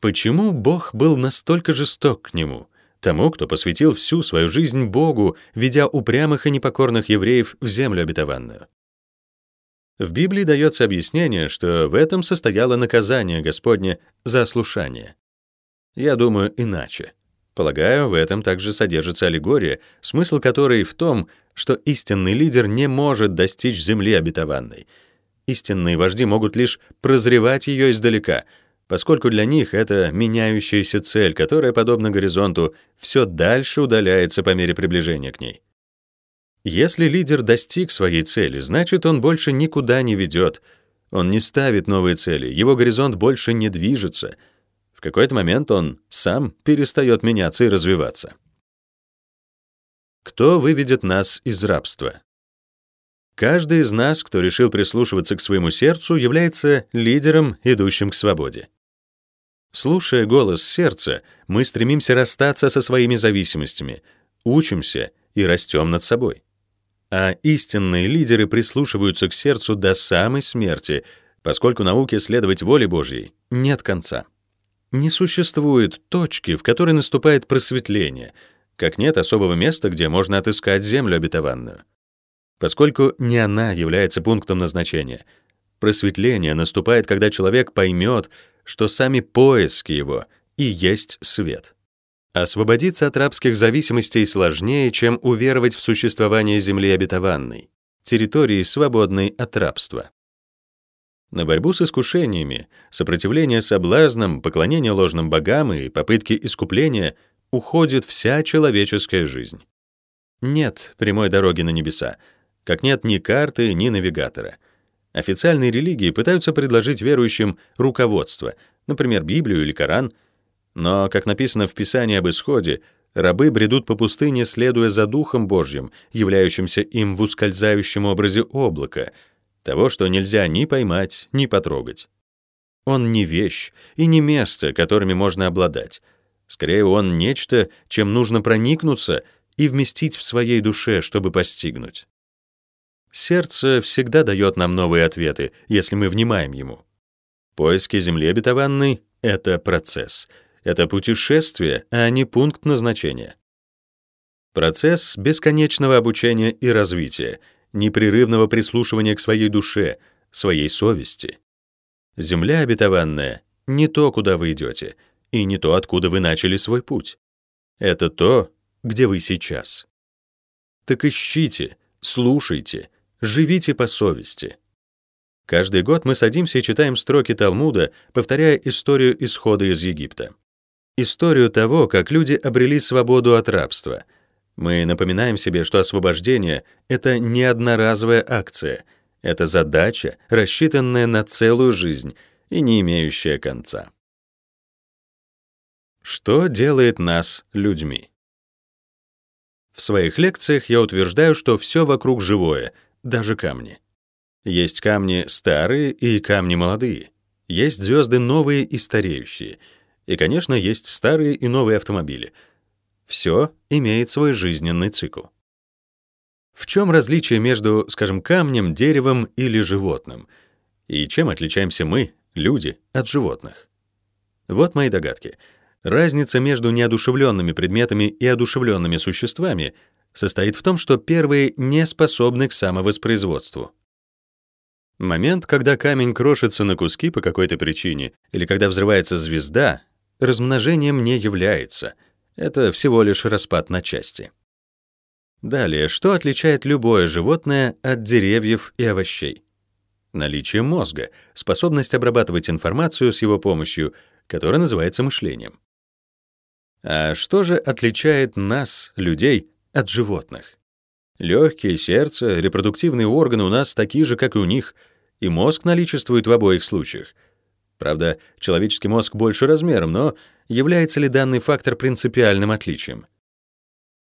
Почему Бог был настолько жесток к нему, тому, кто посвятил всю свою жизнь Богу, ведя упрямых и непокорных евреев в землю обетованную? В Библии дается объяснение, что в этом состояло наказание Господне за ослушание. Я думаю иначе. Полагаю, в этом также содержится аллегория, смысл которой в том, что истинный лидер не может достичь земли обетованной. Истинные вожди могут лишь прозревать ее издалека — поскольку для них это меняющаяся цель, которая, подобно горизонту, все дальше удаляется по мере приближения к ней. Если лидер достиг своей цели, значит, он больше никуда не ведет, он не ставит новые цели, его горизонт больше не движется. В какой-то момент он сам перестает меняться и развиваться. Кто выведет нас из рабства? Каждый из нас, кто решил прислушиваться к своему сердцу, является лидером, идущим к свободе. Слушая голос сердца, мы стремимся расстаться со своими зависимостями, учимся и растем над собой. А истинные лидеры прислушиваются к сердцу до самой смерти, поскольку науке следовать воле Божьей нет конца. Не существует точки, в которой наступает просветление, как нет особого места, где можно отыскать землю обетованную. Поскольку не она является пунктом назначения, просветление наступает, когда человек поймет, что сами поиски его и есть свет. Освободиться от рабских зависимостей сложнее, чем уверовать в существование земли обетованной, территории, свободной от рабства. На борьбу с искушениями, сопротивление соблазнам, поклонение ложным богам и попытки искупления уходит вся человеческая жизнь. Нет прямой дороги на небеса, как нет ни карты, ни навигатора. Официальные религии пытаются предложить верующим руководство, например, Библию или Коран — но, как написано в Писании об исходе, рабы бредут по пустыне, следуя за Духом Божьим, являющимся им в ускользающем образе облака, того, что нельзя ни поймать, ни потрогать. Он не вещь и не место, которыми можно обладать. Скорее, он нечто, чем нужно проникнуться и вместить в своей душе, чтобы постигнуть. Сердце всегда дает нам новые ответы, если мы внимаем ему. Поиски земли обетованной — это процесс — это путешествие, а не пункт назначения. Процесс бесконечного обучения и развития, непрерывного прислушивания к своей душе, своей совести. Земля обетованная — не то, куда вы идете, и не то, откуда вы начали свой путь. Это то, где вы сейчас. Так ищите, слушайте, живите по совести. Каждый год мы садимся и читаем строки Талмуда, повторяя историю исхода из Египта историю того, как люди обрели свободу от рабства. Мы напоминаем себе, что освобождение — это не одноразовая акция, это задача, рассчитанная на целую жизнь и не имеющая конца. Что делает нас людьми? В своих лекциях я утверждаю, что все вокруг живое, даже камни. Есть камни старые и камни молодые. Есть звезды новые и стареющие — и, конечно, есть старые и новые автомобили. Все имеет свой жизненный цикл. В чем различие между, скажем, камнем, деревом или животным? И чем отличаемся мы, люди, от животных? Вот мои догадки. Разница между неодушевленными предметами и одушевленными существами состоит в том, что первые не способны к самовоспроизводству. Момент, когда камень крошится на куски по какой-то причине, или когда взрывается звезда, размножением не является. Это всего лишь распад на части. Далее, что отличает любое животное от деревьев и овощей? Наличие мозга, способность обрабатывать информацию с его помощью, которая называется мышлением. А что же отличает нас, людей, от животных? Легкие, сердце, репродуктивные органы у нас такие же, как и у них, и мозг наличествует в обоих случаях — Правда, человеческий мозг больше размером, но является ли данный фактор принципиальным отличием?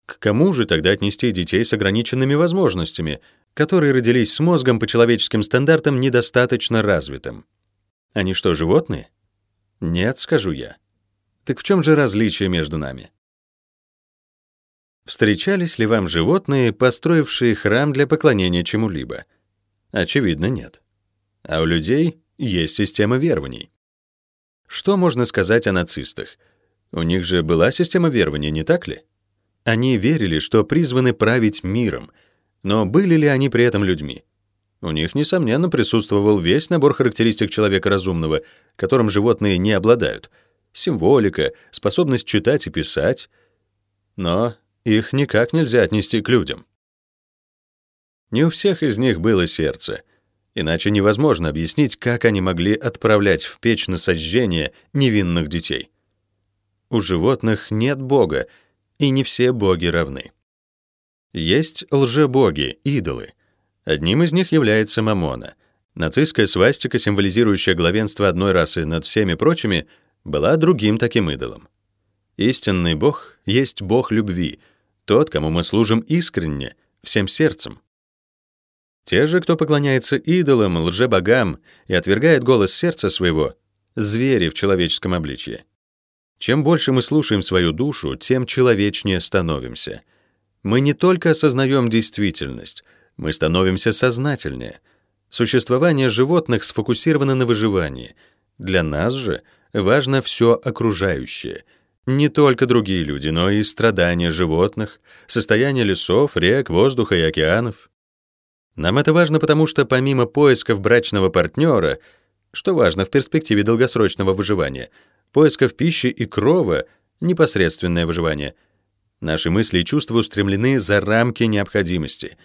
К кому же тогда отнести детей с ограниченными возможностями, которые родились с мозгом по человеческим стандартам недостаточно развитым? Они что, животные? Нет, скажу я. Так в чем же различие между нами? Встречались ли вам животные, построившие храм для поклонения чему-либо? Очевидно, нет. А у людей есть система верований. Что можно сказать о нацистах? У них же была система верования, не так ли? Они верили, что призваны править миром, но были ли они при этом людьми? У них, несомненно, присутствовал весь набор характеристик человека разумного, которым животные не обладают. Символика, способность читать и писать. Но их никак нельзя отнести к людям. Не у всех из них было сердце, Иначе невозможно объяснить, как они могли отправлять в печь на сожжение невинных детей. У животных нет Бога, и не все боги равны. Есть лжебоги, идолы. Одним из них является Мамона. Нацистская свастика, символизирующая главенство одной расы над всеми прочими, была другим таким идолом. Истинный Бог есть Бог любви, тот, кому мы служим искренне, всем сердцем. Те же, кто поклоняется идолам, лжебогам и отвергает голос сердца своего, звери в человеческом обличье. Чем больше мы слушаем свою душу, тем человечнее становимся. Мы не только осознаем действительность, мы становимся сознательнее. Существование животных сфокусировано на выживании. Для нас же важно все окружающее. Не только другие люди, но и страдания животных, состояние лесов, рек, воздуха и океанов. Нам это важно, потому что помимо поисков брачного партнера, что важно в перспективе долгосрочного выживания, поисков пищи и крова, непосредственное выживание, наши мысли и чувства устремлены за рамки необходимости.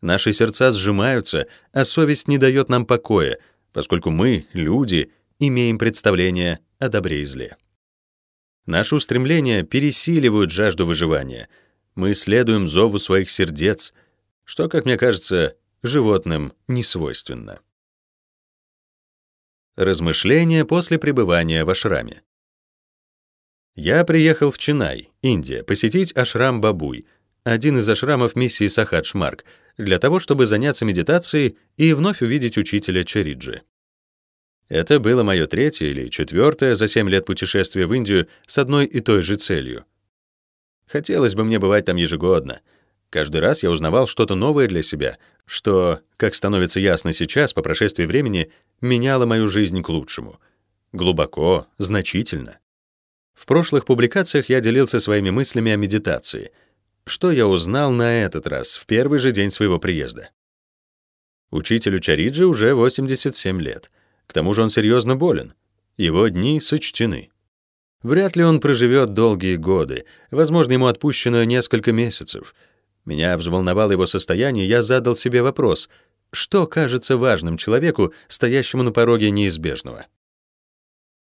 Наши сердца сжимаются, а совесть не дает нам покоя, поскольку мы, люди, имеем представление о добре и зле. Наши устремления пересиливают жажду выживания. Мы следуем зову своих сердец, что, как мне кажется, животным не свойственно. Размышления после пребывания в ашраме. Я приехал в Чинай, Индия, посетить ашрам Бабуй, один из ашрамов миссии Сахадж-Марк, для того, чтобы заняться медитацией и вновь увидеть учителя Чариджи. Это было мое третье или четвертое за семь лет путешествия в Индию с одной и той же целью. Хотелось бы мне бывать там ежегодно. Каждый раз я узнавал что-то новое для себя, что, как становится ясно сейчас, по прошествии времени, меняло мою жизнь к лучшему. Глубоко, значительно. В прошлых публикациях я делился своими мыслями о медитации. Что я узнал на этот раз, в первый же день своего приезда? Учителю Чариджи уже 87 лет. К тому же он серьезно болен. Его дни сочтены. Вряд ли он проживет долгие годы. Возможно, ему отпущено несколько месяцев — меня взволновало его состояние, я задал себе вопрос, что кажется важным человеку, стоящему на пороге неизбежного.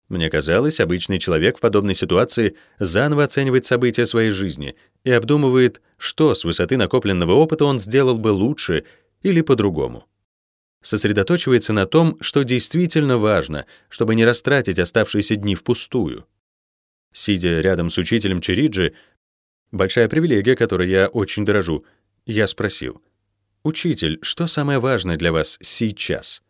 Мне казалось, обычный человек в подобной ситуации заново оценивает события своей жизни и обдумывает, что с высоты накопленного опыта он сделал бы лучше или по-другому. Сосредоточивается на том, что действительно важно, чтобы не растратить оставшиеся дни впустую. Сидя рядом с учителем Чериджи, Большая привилегия, которой я очень дорожу. Я спросил, «Учитель, что самое важное для вас сейчас?»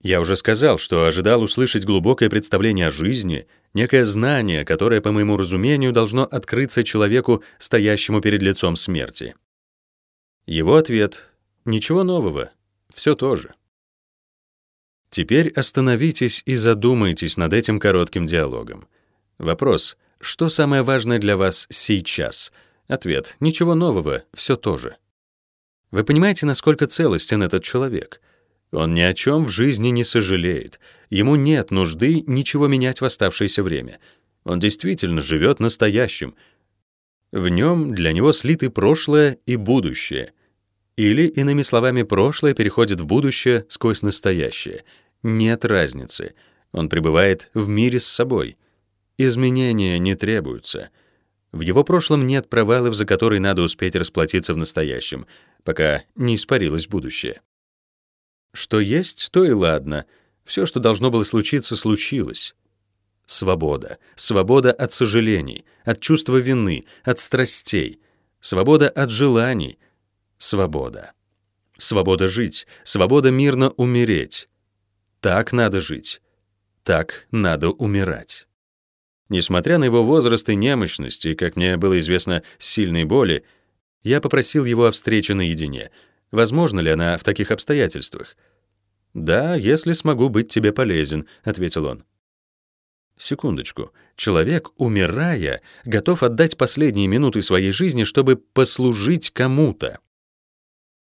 Я уже сказал, что ожидал услышать глубокое представление о жизни, некое знание, которое, по моему разумению, должно открыться человеку, стоящему перед лицом смерти. Его ответ — ничего нового, все то же. Теперь остановитесь и задумайтесь над этим коротким диалогом. Вопрос — что самое важное для вас сейчас? Ответ. Ничего нового, все то же. Вы понимаете, насколько целостен этот человек? Он ни о чем в жизни не сожалеет. Ему нет нужды ничего менять в оставшееся время. Он действительно живет настоящим. В нем для него слиты прошлое и будущее. Или, иными словами, прошлое переходит в будущее сквозь настоящее. Нет разницы. Он пребывает в мире с собой — Изменения не требуются. В его прошлом нет провалов, за которые надо успеть расплатиться в настоящем, пока не испарилось будущее. Что есть, то и ладно. Все, что должно было случиться, случилось. Свобода. Свобода от сожалений, от чувства вины, от страстей. Свобода от желаний. Свобода. Свобода жить. Свобода мирно умереть. Так надо жить. Так надо умирать. Несмотря на его возраст и немощность, и, как мне было известно, сильной боли, я попросил его о встрече наедине. Возможно ли она в таких обстоятельствах? «Да, если смогу быть тебе полезен», — ответил он. Секундочку. Человек, умирая, готов отдать последние минуты своей жизни, чтобы послужить кому-то.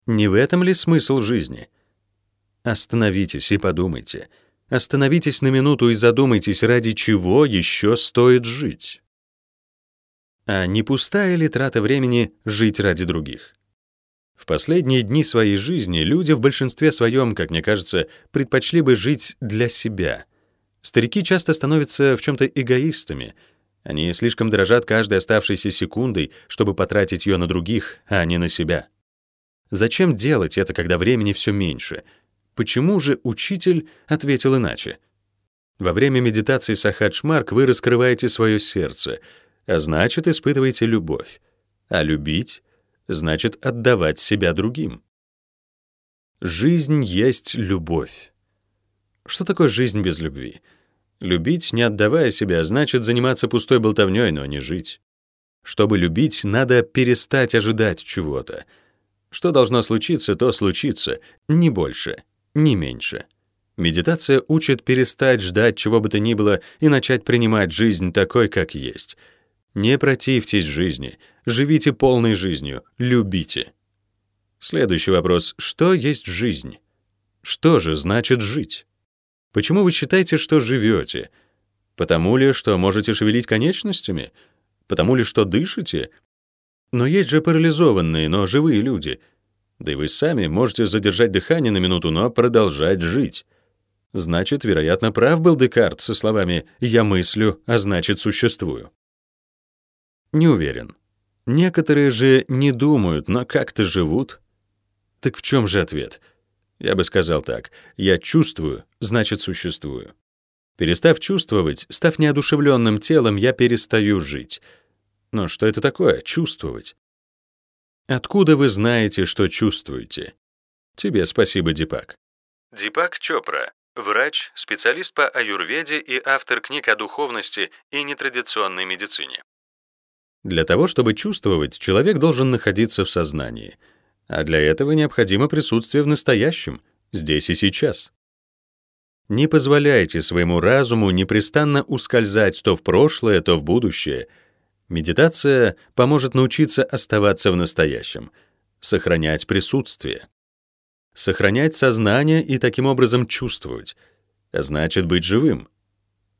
Не в этом ли смысл жизни? Остановитесь и подумайте — Остановитесь на минуту и задумайтесь, ради чего еще стоит жить. А не пустая ли трата времени жить ради других? В последние дни своей жизни люди в большинстве своем, как мне кажется, предпочли бы жить для себя. Старики часто становятся в чем-то эгоистами. Они слишком дорожат каждой оставшейся секундой, чтобы потратить ее на других, а не на себя. Зачем делать это, когда времени все меньше — Почему же учитель ответил иначе? Во время медитации Сахаджмарк вы раскрываете свое сердце, а значит, испытываете любовь. А любить значит отдавать себя другим. Жизнь есть любовь. Что такое жизнь без любви? Любить, не отдавая себя, значит заниматься пустой болтовнёй, но не жить. Чтобы любить, надо перестать ожидать чего-то. Что должно случиться, то случится, не больше не меньше. Медитация учит перестать ждать чего бы то ни было и начать принимать жизнь такой, как есть. Не противьтесь жизни, живите полной жизнью, любите. Следующий вопрос. Что есть жизнь? Что же значит жить? Почему вы считаете, что живете? Потому ли, что можете шевелить конечностями? Потому ли, что дышите? Но есть же парализованные, но живые люди. Да и вы сами можете задержать дыхание на минуту, но продолжать жить. Значит, вероятно, прав был Декарт со словами «я мыслю, а значит, существую». Не уверен. Некоторые же не думают, но как-то живут. Так в чем же ответ? Я бы сказал так. Я чувствую, значит, существую. Перестав чувствовать, став неодушевленным телом, я перестаю жить. Но что это такое — чувствовать? Откуда вы знаете, что чувствуете? Тебе спасибо, Дипак. Дипак Чопра, врач, специалист по аюрведе и автор книг о духовности и нетрадиционной медицине. Для того, чтобы чувствовать, человек должен находиться в сознании, а для этого необходимо присутствие в настоящем, здесь и сейчас. Не позволяйте своему разуму непрестанно ускользать то в прошлое, то в будущее. Медитация поможет научиться оставаться в настоящем, сохранять присутствие, сохранять сознание и таким образом чувствовать, а значит быть живым.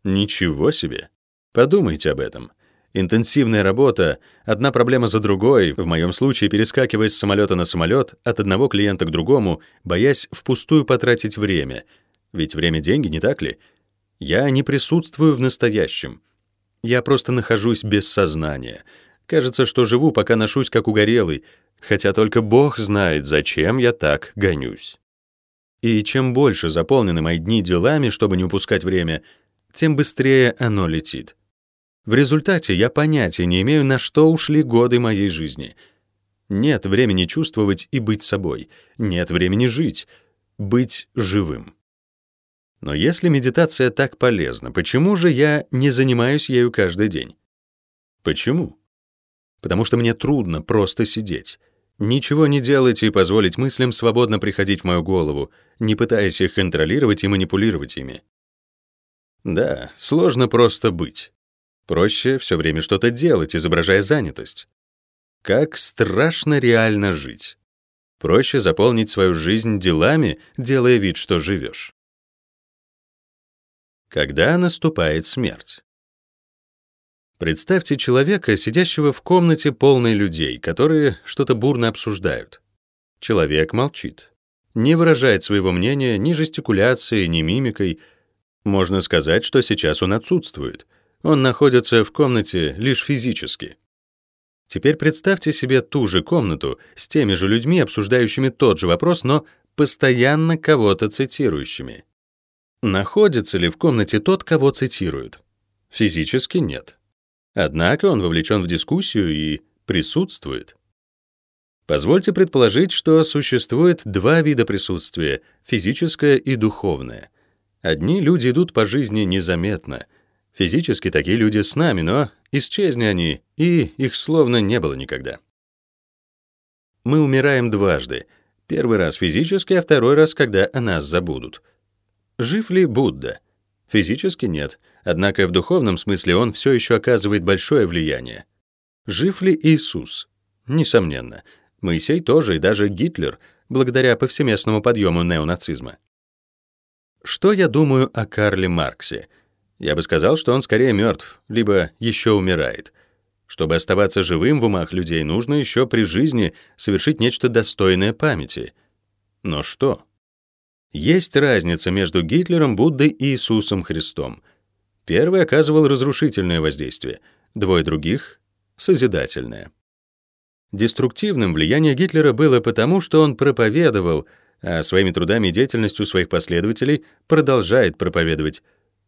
Ничего себе. Подумайте об этом. Интенсивная работа, одна проблема за другой, в моем случае перескакивая с самолета на самолет, от одного клиента к другому, боясь впустую потратить время. Ведь время — деньги, не так ли? Я не присутствую в настоящем. Я просто нахожусь без сознания. Кажется, что живу, пока ношусь как угорелый, хотя только Бог знает, зачем я так гонюсь. И чем больше заполнены мои дни делами, чтобы не упускать время, тем быстрее оно летит. В результате я понятия не имею, на что ушли годы моей жизни. Нет времени чувствовать и быть собой. Нет времени жить, быть живым. Но если медитация так полезна, почему же я не занимаюсь ею каждый день? Почему? Потому что мне трудно просто сидеть. Ничего не делать и позволить мыслям свободно приходить в мою голову, не пытаясь их контролировать и манипулировать ими. Да, сложно просто быть. Проще все время что-то делать, изображая занятость. Как страшно реально жить. Проще заполнить свою жизнь делами, делая вид, что живешь. Когда наступает смерть? Представьте человека, сидящего в комнате полной людей, которые что-то бурно обсуждают. Человек молчит. Не выражает своего мнения ни жестикуляцией, ни мимикой. Можно сказать, что сейчас он отсутствует — он находится в комнате лишь физически. Теперь представьте себе ту же комнату с теми же людьми, обсуждающими тот же вопрос, но постоянно кого-то цитирующими. Находится ли в комнате тот, кого цитируют? Физически нет. Однако он вовлечен в дискуссию и присутствует. Позвольте предположить, что существует два вида присутствия — физическое и духовное. Одни люди идут по жизни незаметно — Физически такие люди с нами, но исчезни они, и их словно не было никогда. Мы умираем дважды. Первый раз физически, а второй раз, когда о нас забудут. Жив ли Будда? Физически нет, однако в духовном смысле он все еще оказывает большое влияние. Жив ли Иисус? Несомненно. Моисей тоже, и даже Гитлер, благодаря повсеместному подъему неонацизма. Что я думаю о Карле Марксе — я бы сказал, что он скорее мертв, либо еще умирает. Чтобы оставаться живым в умах людей, нужно еще при жизни совершить нечто достойное памяти. Но что? Есть разница между Гитлером, Буддой и Иисусом Христом. Первый оказывал разрушительное воздействие, двое других — созидательное. Деструктивным влияние Гитлера было потому, что он проповедовал, а своими трудами и деятельностью своих последователей продолжает проповедовать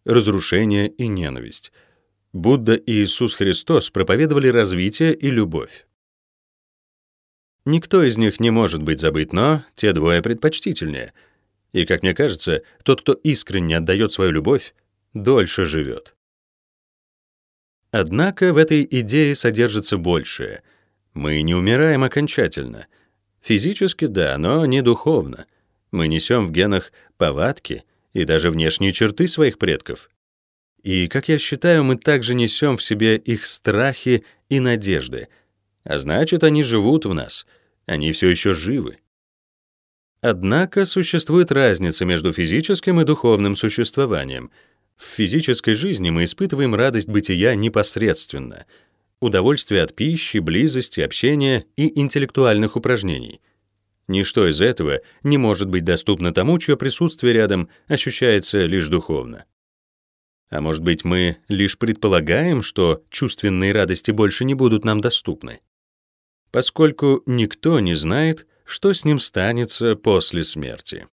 разрушение и ненависть. Будда и Иисус Христос проповедовали развитие и любовь. Никто из них не может быть забыт, но те двое предпочтительнее. И, как мне кажется, тот, кто искренне отдает свою любовь, дольше живет. Однако в этой идее содержится большее. Мы не умираем окончательно. Физически — да, но не духовно. Мы несем в генах повадки — и даже внешние черты своих предков. И, как я считаю, мы также несем в себе их страхи и надежды. А значит, они живут в нас. Они все еще живы. Однако существует разница между физическим и духовным существованием. В физической жизни мы испытываем радость бытия непосредственно, удовольствие от пищи, близости, общения и интеллектуальных упражнений. Ничто из этого не может быть доступно тому, чье присутствие рядом ощущается лишь духовно. А может быть, мы лишь предполагаем, что чувственные радости больше не будут нам доступны? Поскольку никто не знает, что с ним станется после смерти.